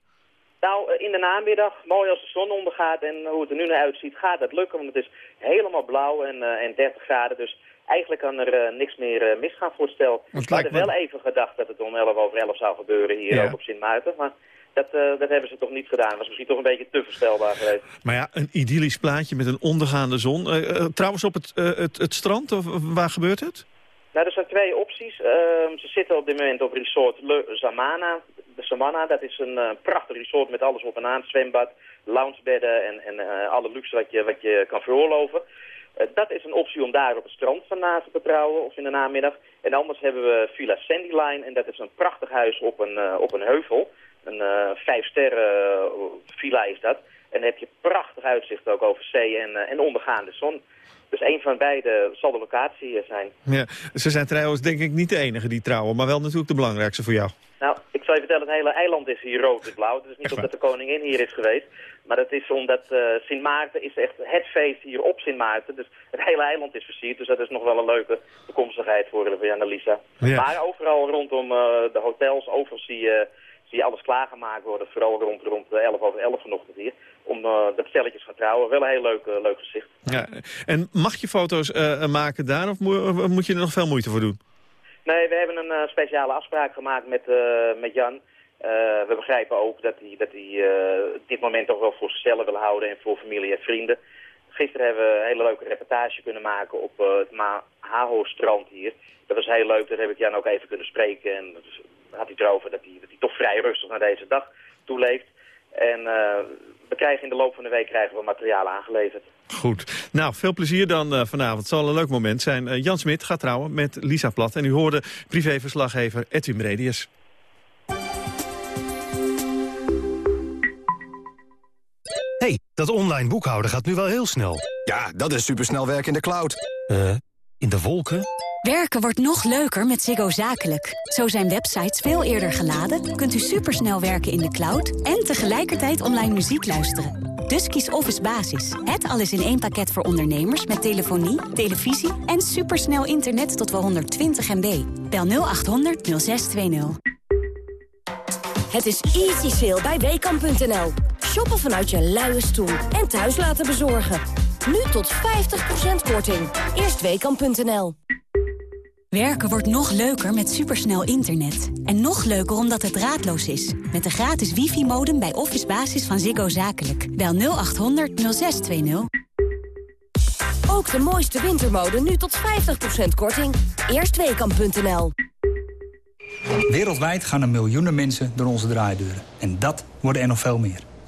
Nou, in de namiddag, mooi als de zon ondergaat en hoe het er nu naar uitziet, gaat dat lukken. Want het is helemaal blauw en, uh, en 30 graden, dus eigenlijk kan er uh, niks meer misgaan voor het stel. We hadden wel even gedacht dat het om 11 over 11 zou gebeuren hier ja. ook op Sint Maarten, maar... Dat, dat hebben ze toch niet gedaan. Dat was misschien toch een beetje te voorstelbaar geweest. Maar ja, een idyllisch plaatje met een ondergaande zon. Trouwens op het, het, het strand, of waar gebeurt het? Nou, er zijn twee opties. Uh, ze zitten op dit moment op resort Le Zamana. De Samana, dat is een uh, prachtig resort met alles op en aan. Zwembad, loungebedden en, en uh, alle luxe wat je, wat je kan veroorloven. Uh, dat is een optie om daar op het strand van na te trouwen of in de namiddag. En anders hebben we Villa Sandyline en dat is een prachtig huis op een, op een heuvel. Een vijf sterren villa is dat. En dan heb je prachtig uitzicht ook over zee en, en ondergaande zon. Dus een van beide zal de locatie zijn. Ja, ze zijn trouwens denk ik niet de enige die trouwen, maar wel natuurlijk de belangrijkste voor jou. Nou, ik zal je vertellen, het hele eiland is hier rood en blauw. Het is niet omdat de koningin hier is geweest. Maar het is omdat uh, Sint Maarten is echt het feest hier op Sint Maarten. Dus het hele eiland is versierd. Dus dat is nog wel een leuke toekomstigheid voor, voor Jan en Lisa. Ja. Maar overal rondom uh, de hotels, overal zie je, zie je alles klaargemaakt worden. Vooral rond, rond 11 over 11 vanochtend hier om uh, dat stelletjes gaan trouwen. Wel een heel leuk, uh, leuk gezicht. Ja. En mag je foto's uh, maken daar of mo moet je er nog veel moeite voor doen? Nee, we hebben een speciale afspraak gemaakt met, met Jan. we begrijpen ook dat hij, dat hij dit moment toch wel voor zichzelf wil houden en voor familie en vrienden. Gisteren hebben we een hele leuke reportage kunnen maken op het Mahaho-strand hier. Dat was heel leuk, daar heb ik Jan ook even kunnen spreken. En had hij erover dat hij, dat hij toch vrij rustig naar deze dag toeleeft. En we krijgen in de loop van de week krijgen we materiaal aangeleverd. Goed. Nou, veel plezier dan uh, vanavond. Het zal een leuk moment zijn. Uh, Jan Smit gaat trouwen met Lisa Plat. En u hoorde privéverslaggever Edwin Redius. hey, dat online boekhouden gaat nu wel heel snel. Ja, dat is supersnel werken in de cloud. Uh, in de wolken? Werken wordt nog leuker met Ziggo Zakelijk. Zo zijn websites veel eerder geladen, kunt u supersnel werken in de cloud... en tegelijkertijd online muziek luisteren. Dus kies Office Basis. Het alles in één pakket voor ondernemers met telefonie, televisie... en supersnel internet tot wel 120 MB. Bel 0800 0620. Het is easy sale bij Weekamp.nl. Shoppen vanuit je luie stoel en thuis laten bezorgen. Nu tot 50% korting. Eerst Weekamp.nl. Werken wordt nog leuker met supersnel internet. En nog leuker omdat het draadloos is. Met de gratis wifi-modem bij Office Basis van Ziggo Zakelijk. Bel 0800 0620. Ook de mooiste wintermode nu tot 50% korting. Eerstweekam.nl Wereldwijd gaan er miljoenen mensen door onze draaideuren. En dat worden er nog veel meer.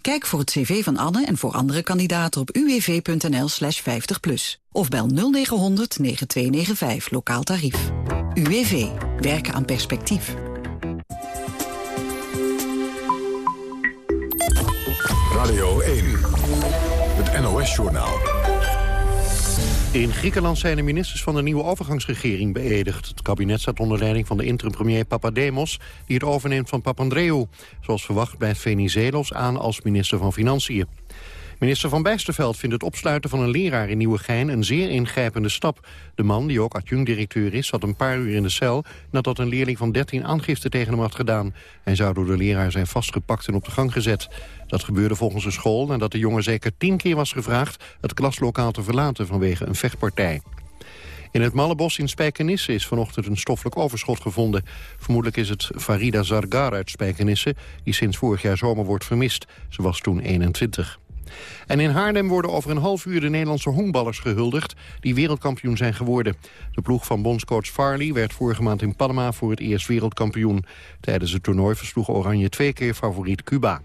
Kijk voor het cv van Anne en voor andere kandidaten op uwv.nl slash 50 plus. Of bel 0900 9295 lokaal tarief. UWV. Werken aan perspectief. Radio 1. Het NOS-journaal. In Griekenland zijn de ministers van de nieuwe overgangsregering beëdigd. Het kabinet staat onder leiding van de interim-premier Papademos... die het overneemt van Papandreou. Zoals verwacht blijft Venizelos aan als minister van Financiën. Minister Van Bijsterveld vindt het opsluiten van een leraar in Nieuwegein een zeer ingrijpende stap. De man, die ook adjunct-directeur is, zat een paar uur in de cel... nadat een leerling van 13 aangifte tegen hem had gedaan. Hij zou door de leraar zijn vastgepakt en op de gang gezet. Dat gebeurde volgens de school nadat de jongen zeker tien keer was gevraagd... het klaslokaal te verlaten vanwege een vechtpartij. In het Mallebos in Spijkenisse is vanochtend een stoffelijk overschot gevonden. Vermoedelijk is het Farida Zargar uit Spijkenisse... die sinds vorig jaar zomer wordt vermist. Ze was toen 21. En in Haarlem worden over een half uur de Nederlandse honkballers gehuldigd... die wereldkampioen zijn geworden. De ploeg van bondscoach Farley werd vorige maand in Panama voor het eerst wereldkampioen. Tijdens het toernooi versloeg Oranje twee keer favoriet Cuba.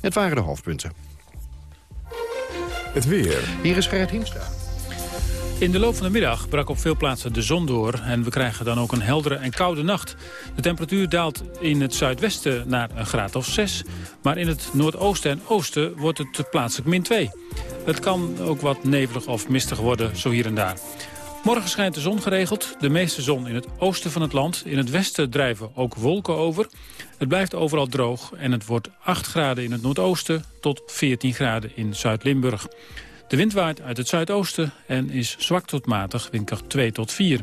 Het waren de hoofdpunten. Het weer. Hier is Gerrit Hiemstra. In de loop van de middag brak op veel plaatsen de zon door... en we krijgen dan ook een heldere en koude nacht. De temperatuur daalt in het zuidwesten naar een graad of 6... maar in het noordoosten en oosten wordt het plaatselijk min 2. Het kan ook wat nevelig of mistig worden, zo hier en daar. Morgen schijnt de zon geregeld, de meeste zon in het oosten van het land. In het westen drijven ook wolken over. Het blijft overal droog en het wordt 8 graden in het noordoosten... tot 14 graden in Zuid-Limburg. De wind waait uit het zuidoosten en is zwak tot matig, windkracht 2 tot 4.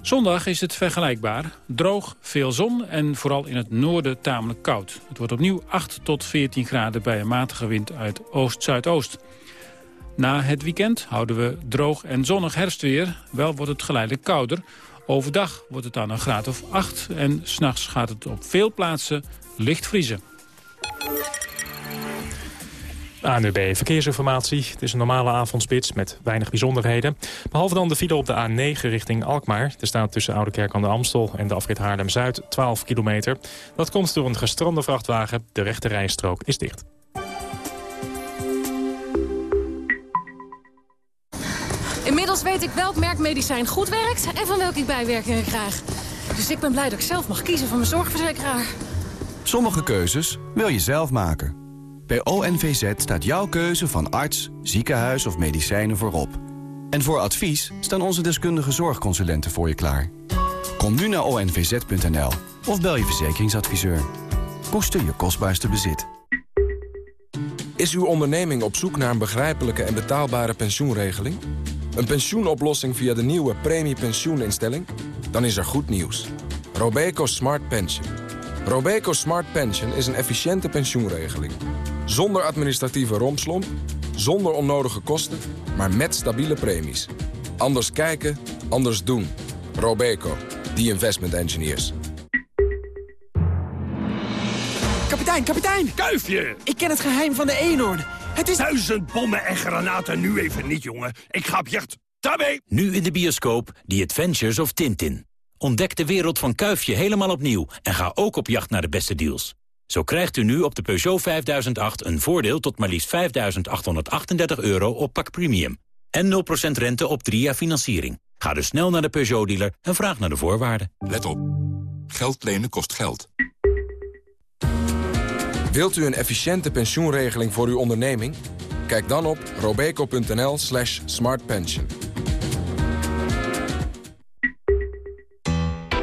Zondag is het vergelijkbaar. Droog, veel zon en vooral in het noorden tamelijk koud. Het wordt opnieuw 8 tot 14 graden bij een matige wind uit oost-zuidoost. Na het weekend houden we droog en zonnig herfstweer. Wel wordt het geleidelijk kouder. Overdag wordt het dan een graad of 8 en s'nachts gaat het op veel plaatsen licht vriezen. ANUB Verkeersinformatie. Het is een normale avondspits met weinig bijzonderheden. Behalve dan de file op de A9 richting Alkmaar. Er staat tussen Oudekerk aan de Amstel en de afrit Haarlem-Zuid 12 kilometer. Dat komt door een gestrande vrachtwagen. De rechte rijstrook is dicht. Inmiddels weet ik welk merk medicijn goed werkt en van welke ik bijwerkingen krijg. Dus ik ben blij dat ik zelf mag kiezen voor mijn zorgverzekeraar. Sommige keuzes wil je zelf maken. Bij ONVZ staat jouw keuze van arts, ziekenhuis of medicijnen voorop. En voor advies staan onze deskundige zorgconsulenten voor je klaar. Kom nu naar onvz.nl of bel je verzekeringsadviseur. Koester je kostbaarste bezit. Is uw onderneming op zoek naar een begrijpelijke en betaalbare pensioenregeling? Een pensioenoplossing via de nieuwe premiepensioeninstelling? Dan is er goed nieuws. Robeco Smart Pension. Robeco Smart Pension is een efficiënte pensioenregeling. Zonder administratieve rompslomp, zonder onnodige kosten, maar met stabiele premies. Anders kijken, anders doen. Robeco, the investment engineers. Kapitein, kapitein! Kuifje! Ik ken het geheim van de eenhoorn. Het is... Duizend bommen en granaten nu even niet, jongen. Ik ga op jacht. Daarmee! Nu in de bioscoop The Adventures of Tintin. Ontdek de wereld van Kuifje helemaal opnieuw en ga ook op jacht naar de beste deals. Zo krijgt u nu op de Peugeot 5008 een voordeel tot maar liefst 5.838 euro op pak premium. En 0% rente op 3 jaar financiering. Ga dus snel naar de Peugeot-dealer en vraag naar de voorwaarden. Let op. Geld lenen kost geld. Wilt u een efficiënte pensioenregeling voor uw onderneming? Kijk dan op robeco.nl slash smartpension.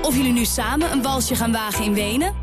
Of jullie nu samen een walsje gaan wagen in Wenen...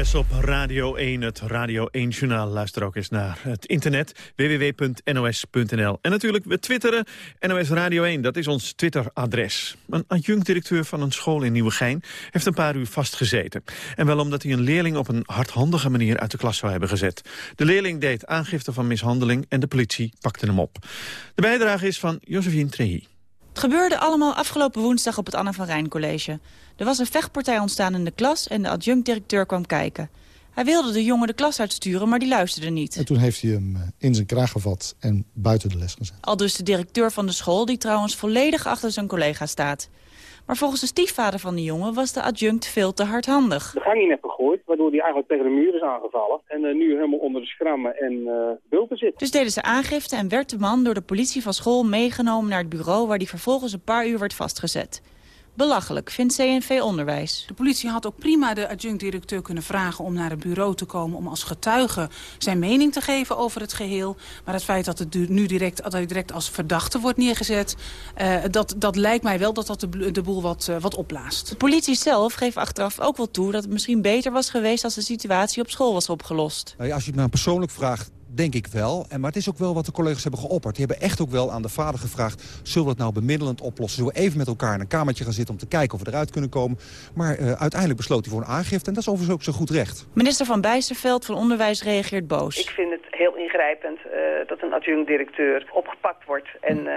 NOS op Radio 1, het Radio 1-journaal. Luister ook eens naar het internet, www.nos.nl. En natuurlijk, we twitteren NOS Radio 1, dat is ons Twitter-adres. Een adjunct-directeur van een school in Nieuwegein heeft een paar uur vastgezeten. En wel omdat hij een leerling op een hardhandige manier uit de klas zou hebben gezet. De leerling deed aangifte van mishandeling en de politie pakte hem op. De bijdrage is van Josephine Trehi. Het gebeurde allemaal afgelopen woensdag op het Anne van Rijn College. Er was een vechtpartij ontstaan in de klas en de adjunct-directeur kwam kijken. Hij wilde de jongen de klas uitsturen, maar die luisterde niet. En toen heeft hij hem eh, in zijn kraag gevat en buiten de les gezet. Al dus de directeur van de school, die trouwens volledig achter zijn collega staat. Maar volgens de stiefvader van de jongen was de adjunct veel te hardhandig. De gang in heeft gegooid, waardoor hij eigenlijk tegen de muur is aangevallen. En uh, nu helemaal onder de schrammen en uh, bulten zit. Dus deden ze aangifte en werd de man door de politie van school meegenomen naar het bureau... waar hij vervolgens een paar uur werd vastgezet. Belachelijk, vindt CNV Onderwijs. De politie had ook prima de adjunct-directeur kunnen vragen om naar het bureau te komen... om als getuige zijn mening te geven over het geheel. Maar het feit dat het nu direct, dat hij direct als verdachte wordt neergezet... Uh, dat, dat lijkt mij wel dat dat de, de boel wat, uh, wat opblaast. De politie zelf geeft achteraf ook wel toe dat het misschien beter was geweest... als de situatie op school was opgelost. Nou ja, als je het maar persoonlijk vraagt denk ik wel. En, maar het is ook wel wat de collega's hebben geopperd. Die hebben echt ook wel aan de vader gevraagd... zullen we het nou bemiddelend oplossen? Zullen we even met elkaar in een kamertje gaan zitten... om te kijken of we eruit kunnen komen? Maar uh, uiteindelijk besloot hij voor een aangifte. En dat is overigens ook zo goed recht. Minister van Bijsterveld van Onderwijs reageert boos. Ik vind het heel ingrijpend uh, dat een adjunct-directeur opgepakt wordt... en uh,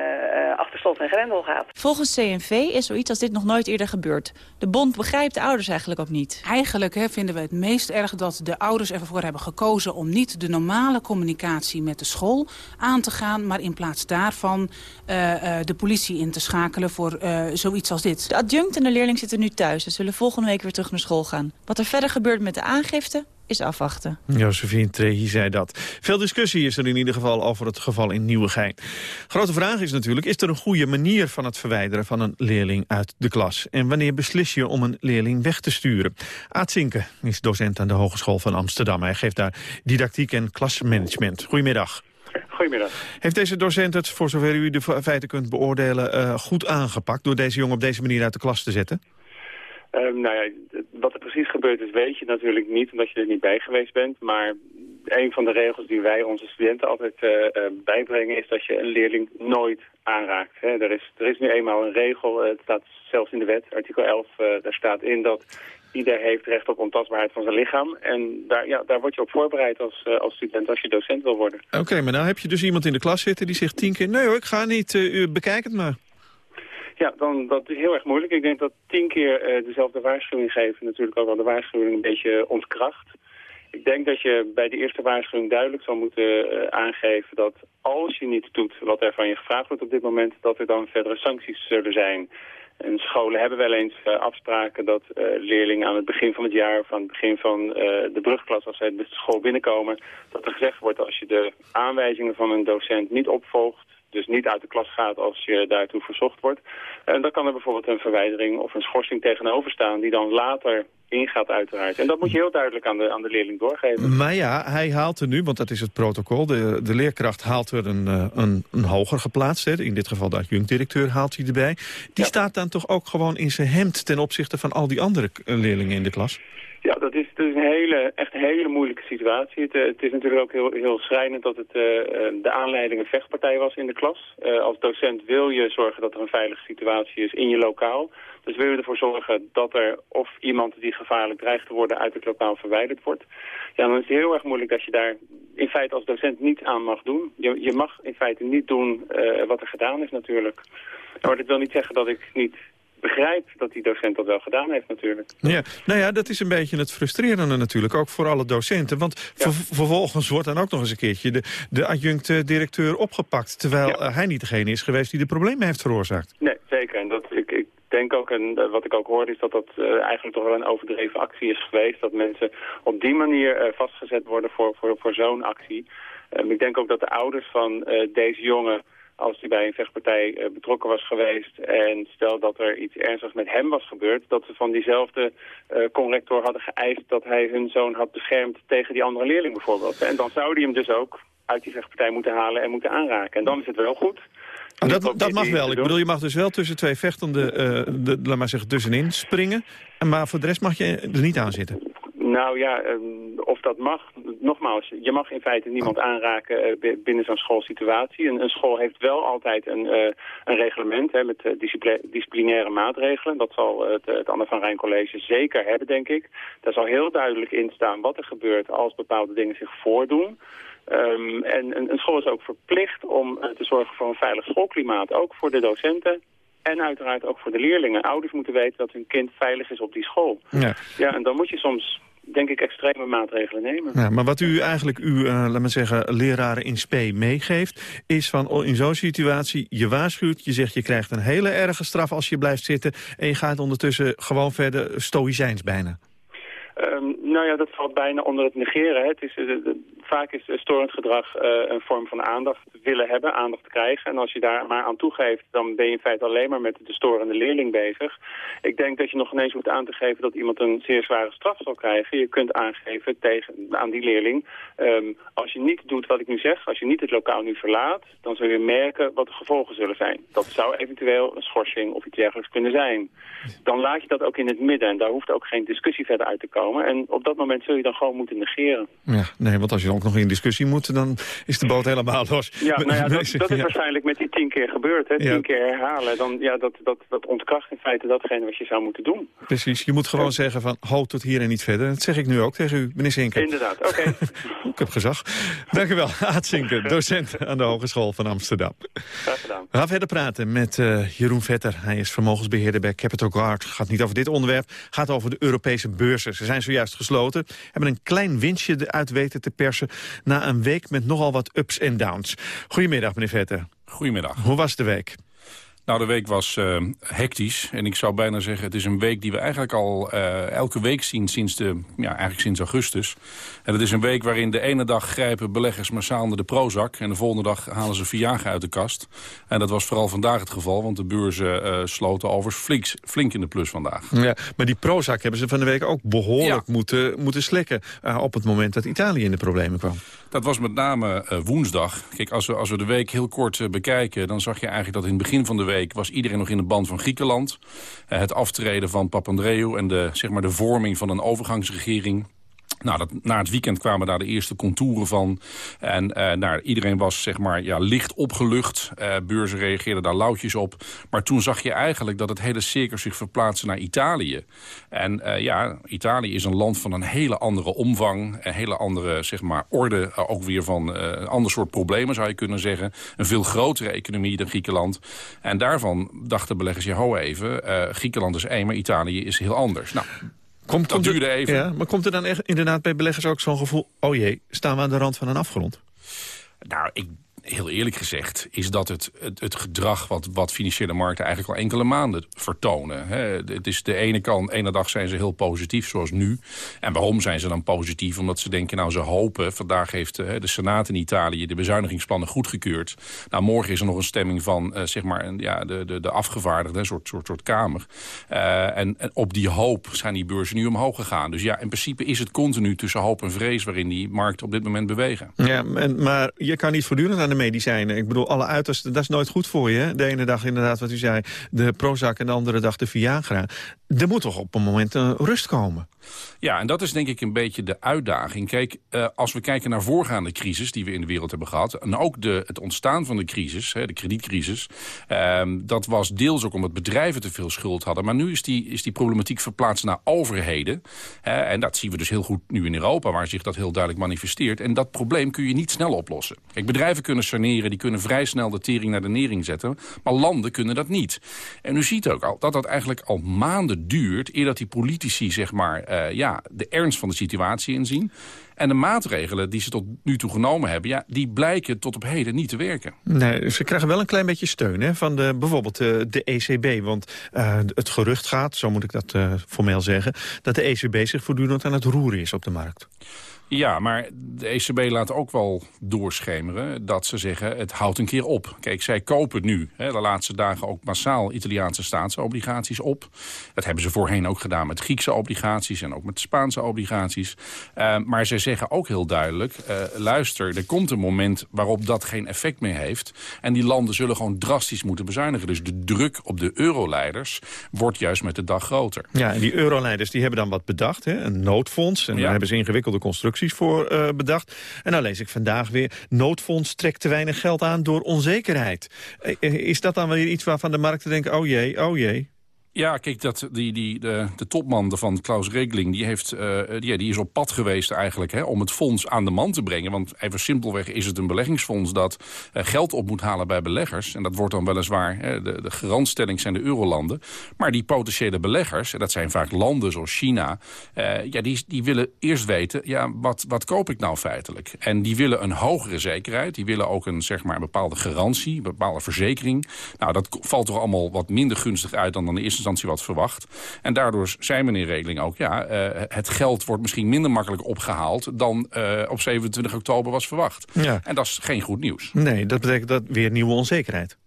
achter slot en grendel gaat. Volgens CNV is zoiets als dit nog nooit eerder gebeurd. De bond begrijpt de ouders eigenlijk ook niet. Eigenlijk hè, vinden we het meest erg dat de ouders ervoor hebben gekozen... om niet de normale communicatie met de school aan te gaan... maar in plaats daarvan uh, uh, de politie in te schakelen voor uh, zoiets als dit. De adjunct en de leerling zitten nu thuis. Ze zullen volgende week weer terug naar school gaan. Wat er verder gebeurt met de aangifte is afwachten. Josephine Trehi zei dat. Veel discussie is er in ieder geval over het geval in Nieuwegein. Grote vraag is natuurlijk, is er een goede manier van het verwijderen van een leerling uit de klas? En wanneer beslis je om een leerling weg te sturen? Aad Zinke is docent aan de Hogeschool van Amsterdam. Hij geeft daar didactiek en klasmanagement. Goedemiddag. Goedemiddag. Heeft deze docent het, voor zover u de feiten kunt beoordelen, uh, goed aangepakt... door deze jongen op deze manier uit de klas te zetten? Um, nou ja, wat er precies gebeurd is weet je natuurlijk niet, omdat je er niet bij geweest bent. Maar een van de regels die wij onze studenten altijd uh, uh, bijbrengen is dat je een leerling nooit aanraakt. Hè. Er, is, er is nu eenmaal een regel, uh, het staat zelfs in de wet, artikel 11, daar staat in dat ieder heeft recht op ontastbaarheid van zijn lichaam. En daar, ja, daar word je op voorbereid als, als student als je docent wil worden. Oké, maar nou heb je dus iemand in de klas zitten die zegt tien keer... nee hoor, ik ga niet, u bekijk het maar. Ja, dan, dat is heel erg moeilijk. Ik denk dat tien keer uh, dezelfde waarschuwing geven natuurlijk ook wel de waarschuwing een beetje ontkracht. Ik denk dat je bij de eerste waarschuwing duidelijk zou moeten uh, aangeven dat als je niet doet wat er van je gevraagd wordt op dit moment, dat er dan verdere sancties zullen zijn. En scholen hebben wel eens uh, afspraken dat leerlingen aan het begin van het jaar of aan het begin van de brugklas, als zij de school binnenkomen, dat er gezegd wordt als je de aanwijzingen van een docent niet opvolgt, dus niet uit de klas gaat als je daartoe verzocht wordt. En dan kan er bijvoorbeeld een verwijdering of een schorsing tegenover staan die dan later ingaat uiteraard. En dat moet je heel duidelijk aan de, aan de leerling doorgeven. Maar ja, hij haalt er nu, want dat is het protocol, de, de leerkracht haalt er een, een, een hoger geplaatst. Hè. In dit geval de adjunct-directeur haalt hij erbij. Die ja. staat dan toch ook gewoon in zijn hemd ten opzichte van al die andere leerlingen in de klas? Ja, dat is, een hele, echt een hele moeilijke situatie. Het, het is natuurlijk ook heel, heel schrijnend dat het uh, de aanleiding een vechtpartij was in de klas. Als docent wil je zorgen dat er een veilige situatie is in je lokaal. Dus wil je ervoor zorgen dat er of iemand die gevaarlijk dreigt te worden uit het lokaal verwijderd wordt. Ja, dan is het heel erg moeilijk dat je daar in feite als docent niet aan mag doen. Je, je mag in feite niet doen wat er gedaan is natuurlijk. Maar dat wil niet zeggen dat ik niet begrijp dat die docent dat wel gedaan heeft natuurlijk. Ja, nou ja, dat is een beetje het frustrerende natuurlijk, ook voor alle docenten. Want ja. ver vervolgens wordt dan ook nog eens een keertje de, de adjunct-directeur opgepakt... terwijl ja. hij niet degene is geweest die de problemen heeft veroorzaakt. Nee, zeker. En dat, ik, ik denk ook, en wat ik ook hoorde, is dat dat uh, eigenlijk toch wel een overdreven actie is geweest. Dat mensen op die manier vastgezet worden voor, voor, voor zo'n actie. Um, ik denk ook dat de ouders van deze jongen als hij bij een vechtpartij uh, betrokken was geweest en stel dat er iets ernstigs met hem was gebeurd, dat ze van diezelfde uh, conrector hadden geëist dat hij hun zoon had beschermd tegen die andere leerling bijvoorbeeld. En dan zou hij hem dus ook uit die vechtpartij moeten halen en moeten aanraken. En dan is het wel goed. dat, dat mag wel. Ik bedoel, je mag dus wel tussen twee vechtende, uh, de, laat maar zeggen, tussenin springen. Maar voor de rest mag je er niet aan zitten. Nou ja, um, of dat mag, nogmaals, je mag in feite niemand aanraken uh, binnen zo'n schoolsituatie. Een, een, school heeft wel altijd een, uh, een reglement hè, met uh, disciplinaire maatregelen. Dat zal het, het Anne van Rijn College zeker hebben, denk ik. Daar zal heel duidelijk in staan wat er gebeurt als bepaalde dingen zich voordoen. Um, en een, een, school is ook verplicht om te zorgen voor een veilig schoolklimaat, ook voor de docenten en uiteraard ook voor de leerlingen. Ouders moeten weten dat hun kind veilig is op die school. Ja, ja en dan moet je soms denk ik, extreme maatregelen nemen. Ja, maar wat u eigenlijk uw, uh, laat maar zeggen, leraren in spe meegeeft... is van oh, in zo'n situatie, je waarschuwt, je zegt... je krijgt een hele erge straf als je blijft zitten... en je gaat ondertussen gewoon verder stoïcijns bijna. Um, nou ja, dat valt bijna onder het negeren. Het is, uh, vaak is storend gedrag uh, een vorm van aandacht willen hebben, aandacht krijgen. En als je daar maar aan toegeeft, dan ben je in feite alleen maar met de storende leerling bezig. Ik denk dat je nog ineens moet aan te geven dat iemand een zeer zware straf zal krijgen. Je kunt aangeven tegen, aan die leerling, um, als je niet doet wat ik nu zeg, als je niet het lokaal nu verlaat, dan zul je merken wat de gevolgen zullen zijn. Dat zou eventueel een schorsing of iets dergelijks kunnen zijn. Dan laat je dat ook in het midden en daar hoeft ook geen discussie verder uit te komen. En op dat moment zul je dan gewoon moeten negeren. Ja, nee, want als je ook nog in discussie moet, dan is de boot helemaal los. Ja, nou ja, dat, dat is waarschijnlijk met die tien keer gebeurd. Hè? Tien keer herhalen. Dan, ja, dat, dat, dat ontkracht in feite datgene wat je zou moeten doen. Precies, je moet gewoon zeggen van, ho tot hier en niet verder. Dat zeg ik nu ook tegen u, meneer Zinker. Inderdaad, oké. Okay. ik heb gezag. Dank u wel, Aad Zinker, docent aan de Hogeschool van Amsterdam. Graag gedaan. We gaan verder praten met uh, Jeroen Vetter. Hij is vermogensbeheerder bij Capital Guard. Gaat niet over dit onderwerp, gaat over de Europese beurzen. Ze zijn zojuist gesloten, hebben een klein winstje eruit weten te persen... na een week met nogal wat ups en downs. Goedemiddag, meneer Vetter. Goedemiddag. Hoe was de week? Nou, de week was uh, hectisch. En ik zou bijna zeggen, het is een week die we eigenlijk al uh, elke week zien sinds, de, ja, eigenlijk sinds augustus. En het is een week waarin de ene dag grijpen beleggers massaal naar de Prozac... en de volgende dag halen ze Viagra uit de kast. En dat was vooral vandaag het geval, want de beurzen uh, sloten overigens flink, flink in de plus vandaag. Ja, maar die Prozac hebben ze van de week ook behoorlijk ja. moeten, moeten slikken... op het moment dat Italië in de problemen kwam. Dat was met name woensdag. Kijk, als we, als we de week heel kort bekijken... dan zag je eigenlijk dat in het begin van de week... was iedereen nog in de band van Griekenland. Uh, het aftreden van Papandreou en de, zeg maar, de vorming van een overgangsregering... Nou, dat, na het weekend kwamen daar de eerste contouren van. En uh, iedereen was zeg maar, ja, licht opgelucht. Uh, beurzen reageerden daar lauwtjes op. Maar toen zag je eigenlijk dat het hele circus zich verplaatste naar Italië. En uh, ja, Italië is een land van een hele andere omvang. Een hele andere zeg maar, orde. ook weer van een ander soort problemen zou je kunnen zeggen. Een veel grotere economie dan Griekenland. En daarvan dachten beleggers, ja, ho even. Griekenland is één, maar Italië is heel anders. Nou, Komt, dat duurde even. Ja, maar komt er dan echt inderdaad bij beleggers ook zo'n gevoel... oh jee, staan we aan de rand van een afgrond? Nou, ik heel eerlijk gezegd, is dat het, het, gedrag wat, wat financiële markten eigenlijk al enkele maanden vertonen. Het is de ene kant, ene dag zijn ze heel positief, zoals nu. En waarom zijn ze dan positief? Omdat ze denken, nou ze hopen, vandaag heeft de Senaat in Italië de bezuinigingsplannen goedgekeurd. Nou, morgen is er nog een stemming van, uh, zeg maar, ja, de, de, de afgevaardigde, een soort, soort, soort kamer. Uh, en, op die hoop zijn die beurzen nu omhoog gegaan. Dus ja, in principe is het continu tussen hoop en vrees waarin die markten op dit moment bewegen. Ja, maar je kan niet voortdurend aan medicijnen. Ik bedoel, alle uitersten, dat is nooit goed voor je. De ene dag inderdaad, wat u zei, de Prozac en de andere dag de Viagra. Er moet toch op een moment een rust komen? Ja, en dat is denk ik een beetje de uitdaging. Kijk, uh, als we kijken naar voorgaande crisis die we in de wereld hebben gehad... en ook de, het ontstaan van de crisis, hè, de kredietcrisis... Uh, dat was deels ook omdat bedrijven te veel schuld hadden. Maar nu is die, is die problematiek verplaatst naar overheden. En dat zien we dus heel goed nu in Europa... waar zich dat heel duidelijk manifesteert. En dat probleem kun je niet snel oplossen. Kijk, bedrijven kunnen saneren, die kunnen vrij snel de tering naar de nering zetten. Maar landen kunnen dat niet. En u ziet ook al dat dat eigenlijk al maanden duurt... eer dat die politici, zeg maar uh, ja, de ernst van de situatie inzien. En de maatregelen die ze tot nu toe genomen hebben... Ja, die blijken tot op heden niet te werken. Nee, ze krijgen wel een klein beetje steun hè, van de, bijvoorbeeld de, eh, de ECB. Want uh, het gerucht gaat, zo moet ik dat uh, formeel zeggen... dat de ECB zich voortdurend aan het roeren is op de markt. Ja, maar de ECB laat ook wel doorschemeren dat ze zeggen het houdt een keer op. Kijk, zij kopen nu hè, de laatste dagen ook massaal Italiaanse staatsobligaties op. Dat hebben ze voorheen ook gedaan met Griekse obligaties en ook met Spaanse obligaties. Uh, maar ze zeggen ook heel duidelijk, uh, luister, er komt een moment waarop dat geen effect meer heeft. En die landen zullen gewoon drastisch moeten bezuinigen. Dus de druk op de euroleiders wordt juist met de dag groter. Ja, en die euroleiders die hebben dan wat bedacht, hè? een noodfonds. En ja. daar hebben ze ingewikkelde constructies voor uh, bedacht. En nou lees ik vandaag weer... noodfonds trekt te weinig geld aan door onzekerheid. Uh, is dat dan weer iets waarvan de markten denken... oh jee, oh jee? Ja, kijk, dat, die, die, de, de topman van Klaus Regling... die, heeft, uh, die, die is op pad geweest eigenlijk hè, om het fonds aan de man te brengen. Want even simpelweg is het een beleggingsfonds... dat uh, geld op moet halen bij beleggers. En dat wordt dan weliswaar... Hè, de, de garantstelling zijn de eurolanden. Maar die potentiële beleggers, en dat zijn vaak landen zoals China... Uh, ja, die, die willen eerst weten, ja, wat, wat koop ik nou feitelijk? En die willen een hogere zekerheid. Die willen ook een, zeg maar, een bepaalde garantie, een bepaalde verzekering. Nou, dat valt toch allemaal wat minder gunstig uit dan dan de eerste instantie wat verwacht. En daardoor zei meneer Regeling ook... ja, uh, het geld wordt misschien minder makkelijk opgehaald... dan uh, op 27 oktober was verwacht. Ja. En dat is geen goed nieuws. Nee, dat betekent dat weer nieuwe onzekerheid.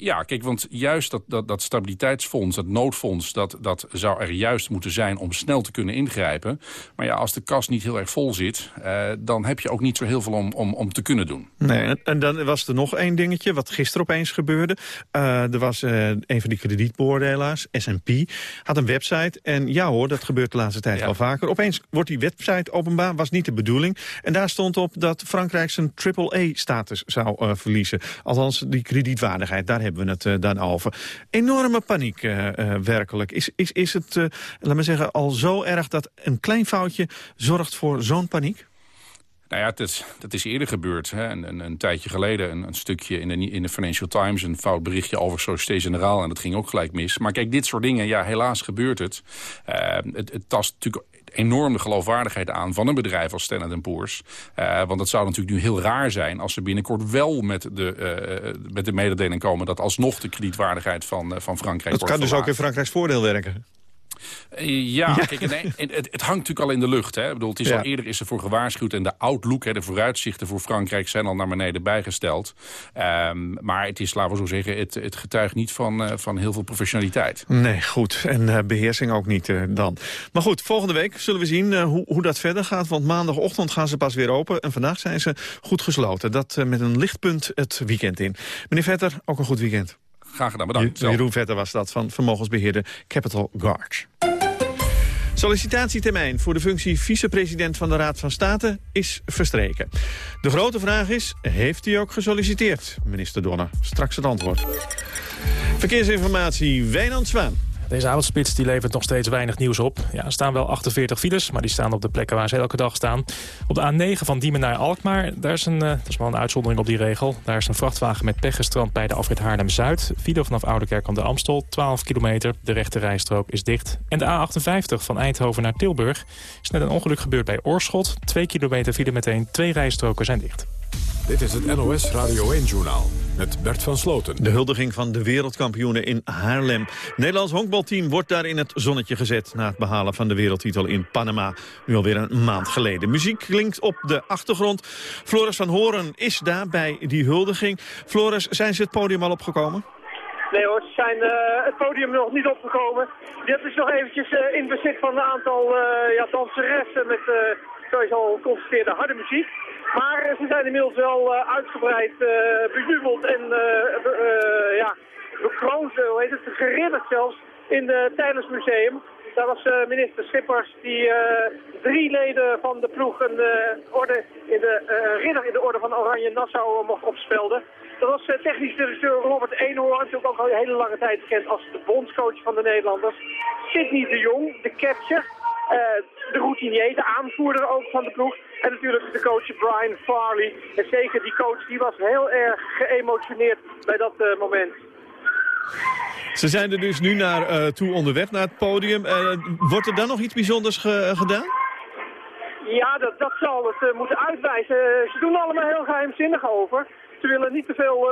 Ja, kijk, want juist dat, dat, dat stabiliteitsfonds, dat noodfonds... Dat, dat zou er juist moeten zijn om snel te kunnen ingrijpen. Maar ja, als de kas niet heel erg vol zit... Uh, dan heb je ook niet zo heel veel om, om, om te kunnen doen. Nee, en dan was er nog één dingetje, wat gisteren opeens gebeurde. Uh, er was uh, een van die kredietbeoordelaars, S&P, had een website. En ja hoor, dat gebeurt de laatste tijd ja. wel vaker. Opeens wordt die website openbaar, was niet de bedoeling. En daar stond op dat Frankrijk zijn AAA-status zou verliezen. Althans, die kredietwaardigheid, daar hebben we het uh, dan over. Enorme paniek uh, uh, werkelijk. Is, is, is het, laat me zeggen, al zo erg dat een klein foutje zorgt voor zo'n paniek? Nou ja, dat, dat is eerder gebeurd. Hè. Een, een, tijdje geleden een, een, stukje in de, in de Financial Times... een fout berichtje over Société Générale en dat ging ook gelijk mis. Maar kijk, dit soort dingen, ja, helaas gebeurt het. het, het tast natuurlijk enorm de geloofwaardigheid aan van een bedrijf als Standard Poor's. Uh, want het zou natuurlijk nu heel raar zijn als ze binnenkort wel met de, uh, met de mededeling komen... dat alsnog de kredietwaardigheid van, van Frankrijk Dat kan dus ook in Frankrijks voordeel werken. Ja, ja. Kijk, nee, het, het, hangt natuurlijk al in de lucht. Hè. Ik bedoel, het is ja. al eerder is er voor gewaarschuwd... en de outlook, hè, de vooruitzichten voor Frankrijk... zijn al naar beneden bijgesteld. Um, maar het is, laten we zo zeggen... het, het getuigt niet van, uh, van heel veel professionaliteit. Nee, goed. En uh, beheersing ook niet uh, dan. Maar goed, volgende week zullen we zien hoe, hoe dat verder gaat. Want maandagochtend gaan ze pas weer open. En vandaag zijn ze goed gesloten. Dat met een lichtpunt het weekend in. Meneer Vetter, ook een goed weekend. Graag gedaan, bedankt. Jeroen Vetter was dat van vermogensbeheerder Capital Guard. Sollicitatietermijn voor de functie vicepresident van de Raad van State is verstreken. De grote vraag is, heeft hij ook gesolliciteerd? Minister Donner, straks het antwoord. Verkeersinformatie, Wijnand Zwaan. Deze avondspits die levert nog steeds weinig nieuws op. Ja, er staan wel 48 files, maar die staan op de plekken waar ze elke dag staan. Op de A9 van Diemen naar Alkmaar, daar is een, uh, dat is wel een uitzondering op die regel. Daar is een vrachtwagen met pech gestrand bij de afrit Haarlem-Zuid. File vanaf Oudekerk aan de Amstel, 12 kilometer. De rechte rijstrook is dicht. En de A58 van Eindhoven naar Tilburg is net een ongeluk gebeurd bij Oorschot. 2 kilometer file meteen, twee rijstroken zijn dicht. Dit is het NOS Radio 1-journaal met Bert van Sloten. De huldiging van de wereldkampioenen in Haarlem. Het Nederlands honkbalteam wordt daar in het zonnetje gezet... na het behalen van de wereldtitel in Panama. Nu alweer een maand geleden. Muziek klinkt op de achtergrond. Floris van Horen is daar bij die huldiging. Floris, zijn ze het podium al opgekomen? Nee hoor, ze zijn uh, het podium nog niet opgekomen. Dit is nog eventjes uh, in bezit van een aantal uh, ja, danseressen met, zoals je al constateerde, harde muziek. Maar ze zijn inmiddels wel uh, uitgebreid uh, bejubeld en ja, bekroond, hoe heet het, geridderd zelfs in het Tijlersmuseum. Daar was minister Schippers die drie leden van de ploeg een orde in de, ridder in de orde van Oranje Nassau mocht opspelden. Dat was technisch directeur Robert Eenhoorn, natuurlijk ook al een hele lange tijd bekend als de bondscoach van de Nederlanders. Sidney de Jong, de catcher. de routinier, de aanvoerder ook van de ploeg. En natuurlijk de coach Brian Farley. En zeker die coach die was heel erg geëmotioneerd bij dat uh, moment. Ze zijn er dus nu naar, uh, toe onderweg naar het podium. Uh, wordt er dan nog iets bijzonders ge gedaan? Ja, dat, dat zal het moeten uitwijzen. ze doen allemaal heel geheimzinnig over. Ze willen niet te veel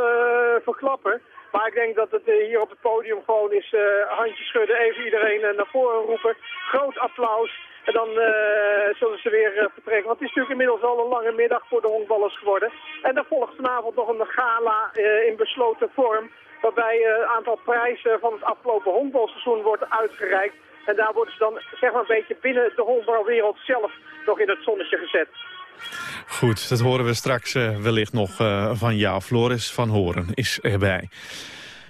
verklappen. Maar ik denk dat het hier op het podium gewoon is handjes schudden. Even iedereen naar voren roepen. Groot applaus. En dan zullen ze weer vertrekken. Want het is natuurlijk inmiddels al een lange middag voor de honkballers geworden. En er volgt vanavond nog een gala in besloten vorm. Waarbij een aantal prijzen van het afgelopen honkbalseizoen wordt uitgereikt. En daar worden ze dan zeg maar een beetje binnen de honkbalwereld zelf nog in het zonnetje gezet. Goed, dat horen we straks wellicht nog van jou. Floris van Horen is erbij.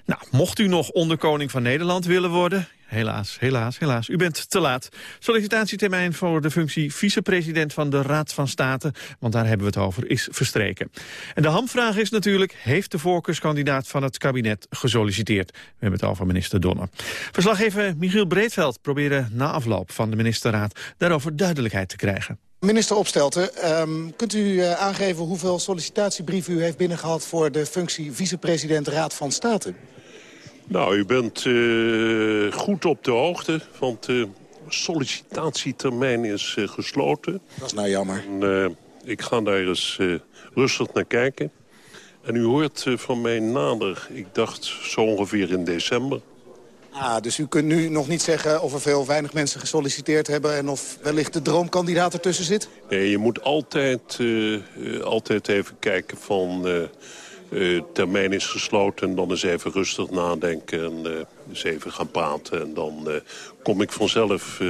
Nou, mocht u nog onderkoning van Nederland willen worden... Helaas, helaas, helaas. U bent te laat. Sollicitatietermijn voor de functie vicepresident van de Raad van State... want daar hebben we het over, is verstreken. En de hamvraag is natuurlijk... heeft de voorkeurskandidaat van het kabinet gesolliciteerd? We hebben het over minister Donner. Verslaggever Michiel Breedveld probeerde na afloop van de ministerraad... daarover duidelijkheid te krijgen. Minister Opstelten, um, kunt u uh, aangeven hoeveel sollicitatiebrieven u heeft binnengehaald... voor de functie vicepresident Raad van State? Nou, u bent uh, goed op de hoogte, want de sollicitatietermijn is uh, gesloten. Dat is nou jammer. En, ik ga daar eens rustig naar kijken. En u hoort van mij nader, ik dacht zo ongeveer in december... Ah, dus u kunt nu nog niet zeggen of er veel of weinig mensen gesolliciteerd hebben... en of wellicht de droomkandidaat ertussen zit? Nee, je moet altijd, uh, altijd even kijken van... Uh, termijn is gesloten en dan eens even rustig nadenken... en eens even gaan praten. En dan kom ik vanzelf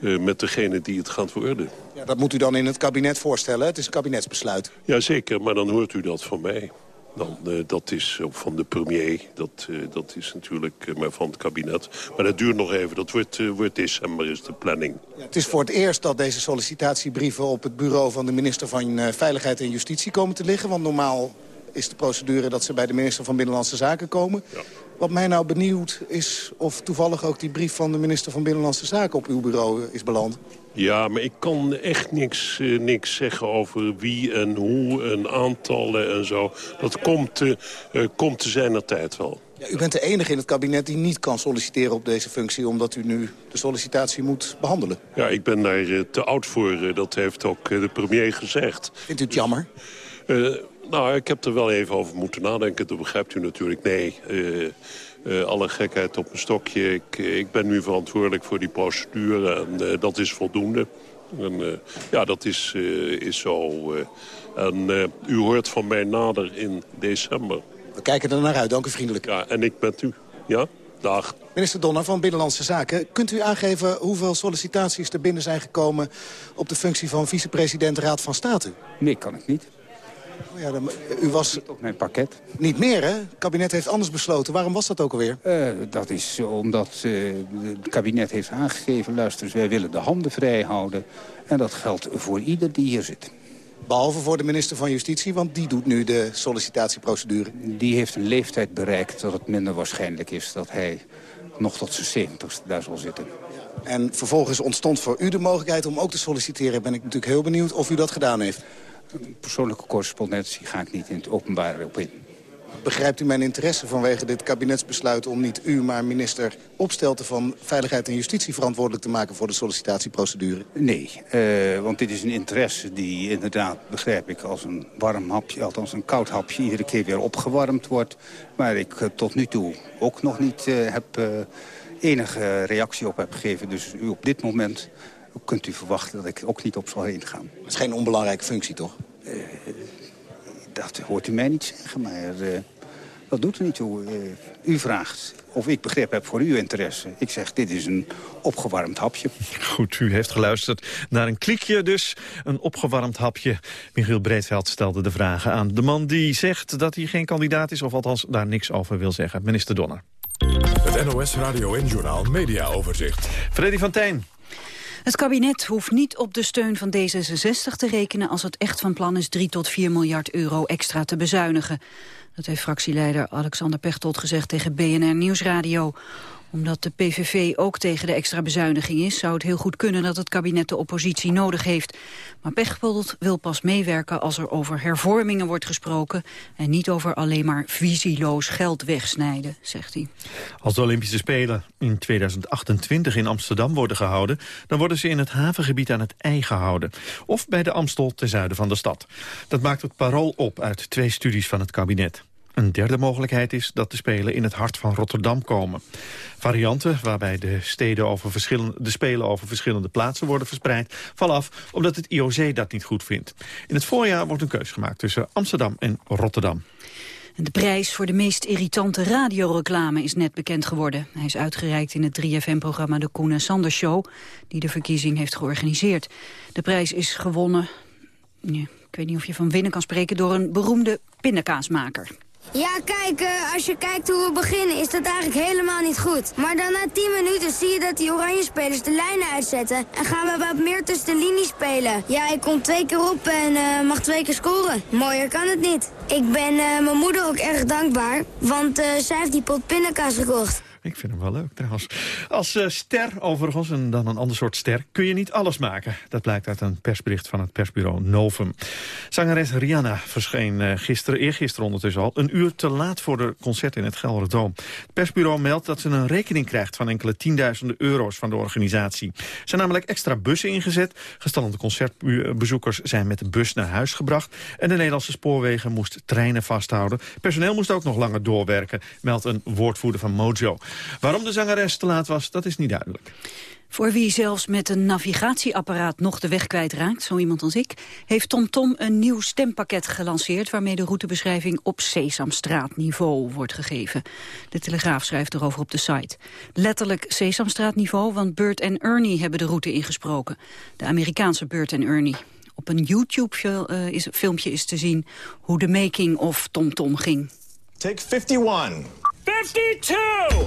met degene die het gaat worden. Ja, dat moet u dan in het kabinet voorstellen. Het is een kabinetsbesluit. Jazeker, maar dan hoort u dat van mij. Dan, uh, dat is ook van de premier, dat, uh, dat is natuurlijk uh, maar van het kabinet. Maar dat duurt nog even, dat wordt, wordt december is de planning. Ja, het is voor het eerst dat deze sollicitatiebrieven op het bureau van de minister van Veiligheid en Justitie komen te liggen. Want normaal is de procedure dat ze bij de minister van Binnenlandse Zaken komen. Ja. Wat mij nou benieuwd is of toevallig ook die brief van de minister van Binnenlandse Zaken op uw bureau is beland. Ja, maar ik kan echt niks, uh, niks zeggen over wie en hoe en aantallen en zo. Dat komt, uh, uh, komt te zijn tijd wel. Ja, u bent de enige in het kabinet die niet kan solliciteren op deze functie... omdat u nu de sollicitatie moet behandelen. Ja, ik ben daar te oud voor. dat heeft ook de premier gezegd. Vindt u het jammer? nou, ik heb er wel even over moeten nadenken. Dat begrijpt u natuurlijk. Nee, alle gekheid op een stokje. Ik, ik ben nu verantwoordelijk voor die procedure en uh, dat is voldoende. En, uh, ja, dat is, is zo. en u hoort van mij nader in december. We kijken er naar uit, dank u vriendelijk. Ja, en ik met u. Ja, dag. Minister Donner van Binnenlandse Zaken. Kunt u aangeven hoeveel sollicitaties er binnen zijn gekomen... op de functie van vicepresident Raad van State? Nee, kan ik niet. Oh ja, dan, u was... Niet op mijn pakket. Niet meer, hè? Het kabinet heeft anders besloten. Waarom was dat ook alweer? Uh, dat is omdat uh, het kabinet heeft aangegeven... luister, wij willen de handen vrij houden. En dat geldt voor ieder die hier zit. Behalve voor de minister van Justitie, want die doet nu de sollicitatieprocedure. Die heeft een leeftijd bereikt dat het minder waarschijnlijk is... dat hij nog tot zijn zeventigste daar zal zitten. En vervolgens ontstond voor u de mogelijkheid om ook te solliciteren. Ben ik natuurlijk heel benieuwd of u dat gedaan heeft persoonlijke correspondentie ga ik niet in het openbaar op in. Begrijpt u mijn interesse vanwege dit kabinetsbesluit... om niet u, maar minister Opstelten van Veiligheid en Justitie... verantwoordelijk te maken voor de sollicitatieprocedure? Nee, uh, want dit is een interesse die inderdaad, begrijp ik... als een warm hapje, althans een koud hapje... iedere keer weer opgewarmd wordt. Maar ik uh, tot nu toe ook nog niet uh, heb enige reactie op heb gegeven. Dus u op dit moment kunt u verwachten dat ik ook niet op zal heen gaan. Het is geen onbelangrijke functie, toch? Uh, dat hoort u mij niet zeggen, maar uh, dat doet er niet toe. Uh, u vraagt of ik begrip heb voor uw interesse. Ik zeg, dit is een opgewarmd hapje. Goed, u heeft geluisterd naar een klikje dus. Een opgewarmd hapje. Michiel Breedveld stelde de vragen aan de man die zegt dat hij geen kandidaat is... of althans daar niks over wil zeggen. Minister Donner. Het NOS Radio en Journaal Media Overzicht. Freddy van Tijn. Het kabinet hoeft niet op de steun van D66 te rekenen... als het echt van plan is 3 tot 4 miljard euro extra te bezuinigen. Dat heeft fractieleider Alexander Pechtold gezegd tegen BNR Nieuwsradio omdat de PVV ook tegen de extra bezuiniging is... zou het heel goed kunnen dat het kabinet de oppositie nodig heeft. Maar Pechtold wil pas meewerken als er over hervormingen wordt gesproken... en niet over alleen maar visieloos geld wegsnijden, zegt hij. Als de Olympische Spelen in 2028 in Amsterdam worden gehouden... dan worden ze in het havengebied aan het IJ gehouden. Of bij de Amstel ten zuiden van de stad. Dat maakt het parool op uit twee studies van het kabinet. Een derde mogelijkheid is dat de Spelen in het hart van Rotterdam komen. Varianten waarbij de, steden over de Spelen over verschillende plaatsen worden verspreid... vallen af omdat het IOC dat niet goed vindt. In het voorjaar wordt een keus gemaakt tussen Amsterdam en Rotterdam. De prijs voor de meest irritante radioreclame is net bekend geworden. Hij is uitgereikt in het 3FM-programma De Koen en Sander Show... die de verkiezing heeft georganiseerd. De prijs is gewonnen, ik weet niet of je van winnen kan spreken... door een beroemde pindakaasmaker. Ja, kijk, uh, als je kijkt hoe we beginnen is dat eigenlijk helemaal niet goed. Maar dan na 10 minuten zie je dat die oranje spelers de lijnen uitzetten... en gaan we wat meer tussen de linies spelen. Ja, ik kom twee keer op en uh, mag twee keer scoren. Mooier kan het niet. Ik ben uh, mijn moeder ook erg dankbaar, want zij heeft die pot pindakaas gekocht. Ik vind hem wel leuk trouwens. Als uh, ster overigens, en dan een ander soort ster, kun je niet alles maken. Dat blijkt uit een persbericht van het persbureau Novum. Zangeres Rihanna verscheen uh, gisteren, eergisteren ondertussen al... een uur te laat voor de concert in het Gelderdoom. Het persbureau meldt dat ze een rekening krijgt... van enkele tienduizenden euro's van de organisatie. Er zijn namelijk extra bussen ingezet. Gestallende concertbezoekers zijn met de bus naar huis gebracht. En de Nederlandse spoorwegen moest treinen vasthouden. Personeel moest ook nog langer doorwerken, meldt een woordvoerder van Mojo. Waarom de zangeres te laat was, dat is niet duidelijk. Voor wie zelfs met een navigatieapparaat nog de weg kwijtraakt, zo iemand als ik, heeft TomTom een nieuw stempakket gelanceerd waarmee de routebeschrijving op Sesamstraatniveau wordt gegeven. De Telegraaf schrijft erover op de site. Letterlijk Sesamstraatniveau, want Bert en Ernie hebben de route ingesproken. De Amerikaanse Bert en Ernie. Op een YouTube-filmpje is te zien hoe de making of TomTom ging. Take 51. 52!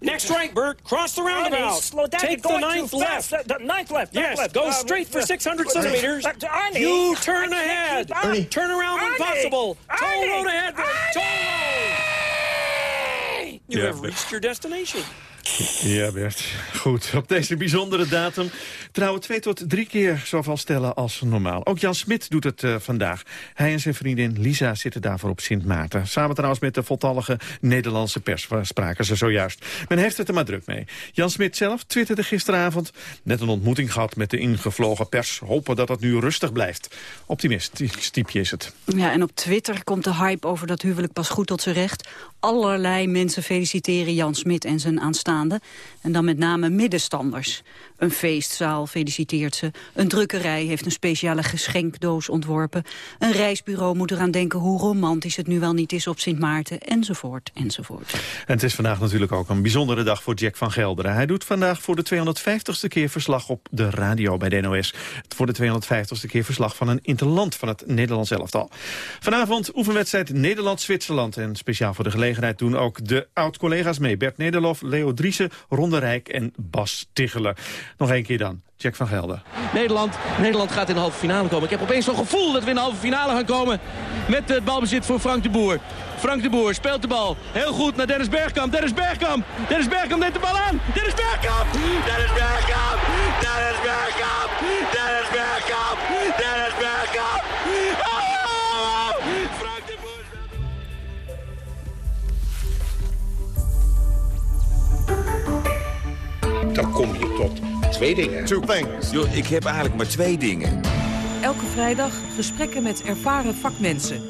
Next right, Bert. Cross the roundabout. Slow down. Take the ninth left. The, the ninth left. Yes, left. go Uh, straight for uh, 600 centimeters. Arnie, you turn can't ahead. keep up. Turn around Arnie, impossible. Toll road ahead, Bert. Toll road. You Yeah, have but- reached your destination. Ja, Bert. Goed. Op deze bijzondere datum trouwen twee tot drie keer zoveel stellen als normaal. Ook Jan Smit doet het eh, vandaag. Hij en zijn vriendin Lisa zitten daarvoor op Sint Maarten. Samen trouwens met de voltallige Nederlandse pers spraken ze zojuist. Men heeft het er maar druk mee. Jan Smit zelf twitterde gisteravond... net een ontmoeting gehad met de ingevlogen pers. Hopen dat het nu rustig blijft. Optimistisch typje is het. Ja, en op Twitter komt de hype over dat huwelijk pas goed tot zijn recht. Allerlei mensen feliciteren Jan Smit en zijn aanstaande. En dan met name middenstanders. Een feestzaal feliciteert ze. Een drukkerij heeft een speciale geschenkdoos ontworpen. Een reisbureau moet eraan denken hoe romantisch het nu wel niet is op Sint Maarten. Enzovoort, enzovoort. En het is vandaag natuurlijk ook een bijzondere dag voor Jack van Gelderen. Hij doet vandaag voor de 250ste keer verslag op de radio bij de NOS. Voor de 250ste keer verslag van een interland van het Nederlands elftal. Vanavond oefenwedstrijd Nederland-Zwitserland. En speciaal voor de gelegenheid doen ook de oud-collega's mee. Bert Nederlof, Leo Driessen, Ronde Rijk en Bas Ticheler. Nog één keer dan. Jack van Gelder. Nederland, Nederland gaat in de halve finale komen. Ik heb opeens zo'n gevoel dat we in de halve finale gaan komen. Met het balbezit voor Frank de Boer. Frank de Boer speelt de bal. Heel goed naar Dennis Bergkamp. Dennis Bergkamp. Dennis Bergkamp neemt de bal aan. Dennis Bergkamp. Dennis Bergkamp. Dennis Bergkamp. Dennis Bergkamp. Dan kom je tot twee dingen. Two things. Yo, ik heb eigenlijk maar twee dingen. Elke vrijdag gesprekken met ervaren vakmensen.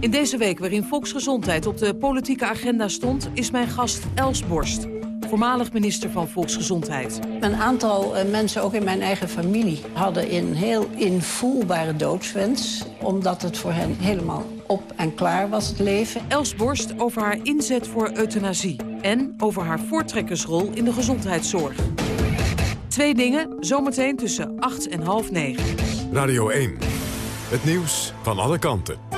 In deze week waarin volksgezondheid op de politieke agenda stond... is mijn gast Els Borst, voormalig minister van Volksgezondheid. Een aantal eh, mensen, ook in mijn eigen familie, hadden een heel invoelbare doodswens. Omdat het voor hen helemaal op en klaar was, het leven. Els Borst over haar inzet voor euthanasie. En over haar voortrekkersrol in de gezondheidszorg. Twee dingen, zometeen tussen acht en half negen. Radio 1. Het nieuws van alle kanten.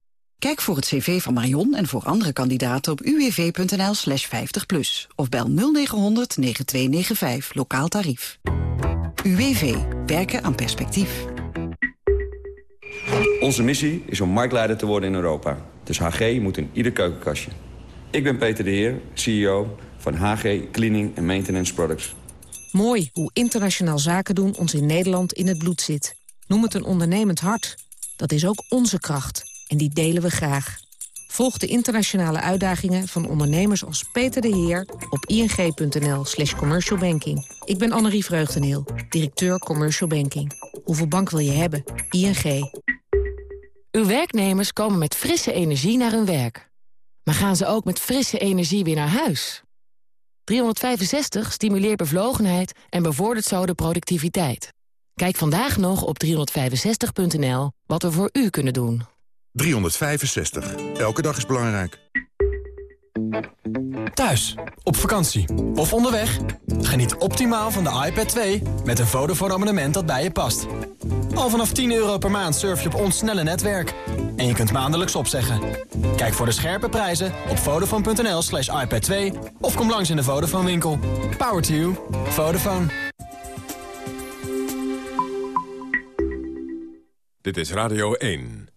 Kijk voor het cv van Marion en voor andere kandidaten op uwv.nl slash 50 plus. Of bel 0900 9295, lokaal tarief. UWV. Werken aan perspectief. Onze missie is om marktleider te worden in Europa. Dus HG moet in ieder keukenkastje. Ik ben Peter de Heer, CEO van HG Cleaning and Maintenance Products. Mooi hoe internationaal zaken doen ons in Nederland in het bloed zit. Noem het een ondernemend hart. Dat is ook onze kracht. En die delen we graag. Volg de internationale uitdagingen van ondernemers als Peter de Heer... op ing.nl slash commercialbanking. Ik ben Annerie Vreugdeneel, directeur Commercial Banking. Hoeveel bank wil je hebben? ING. Uw werknemers komen met frisse energie naar hun werk. Maar gaan ze ook met frisse energie weer naar huis? 365 stimuleert bevlogenheid en bevordert zo de productiviteit. Kijk vandaag nog op 365.nl wat we voor u kunnen doen. 365. Elke dag is belangrijk. Thuis, op vakantie of onderweg. Geniet optimaal van de iPad 2 met een Vodafone abonnement dat bij je past. Al vanaf 10 euro per maand surf je op ons snelle netwerk. En je kunt maandelijks opzeggen. Kijk voor de scherpe prijzen op vodafone.nl slash iPad 2 of kom langs in de Vodafone winkel. Power to you. Vodafone. Dit is Radio 1.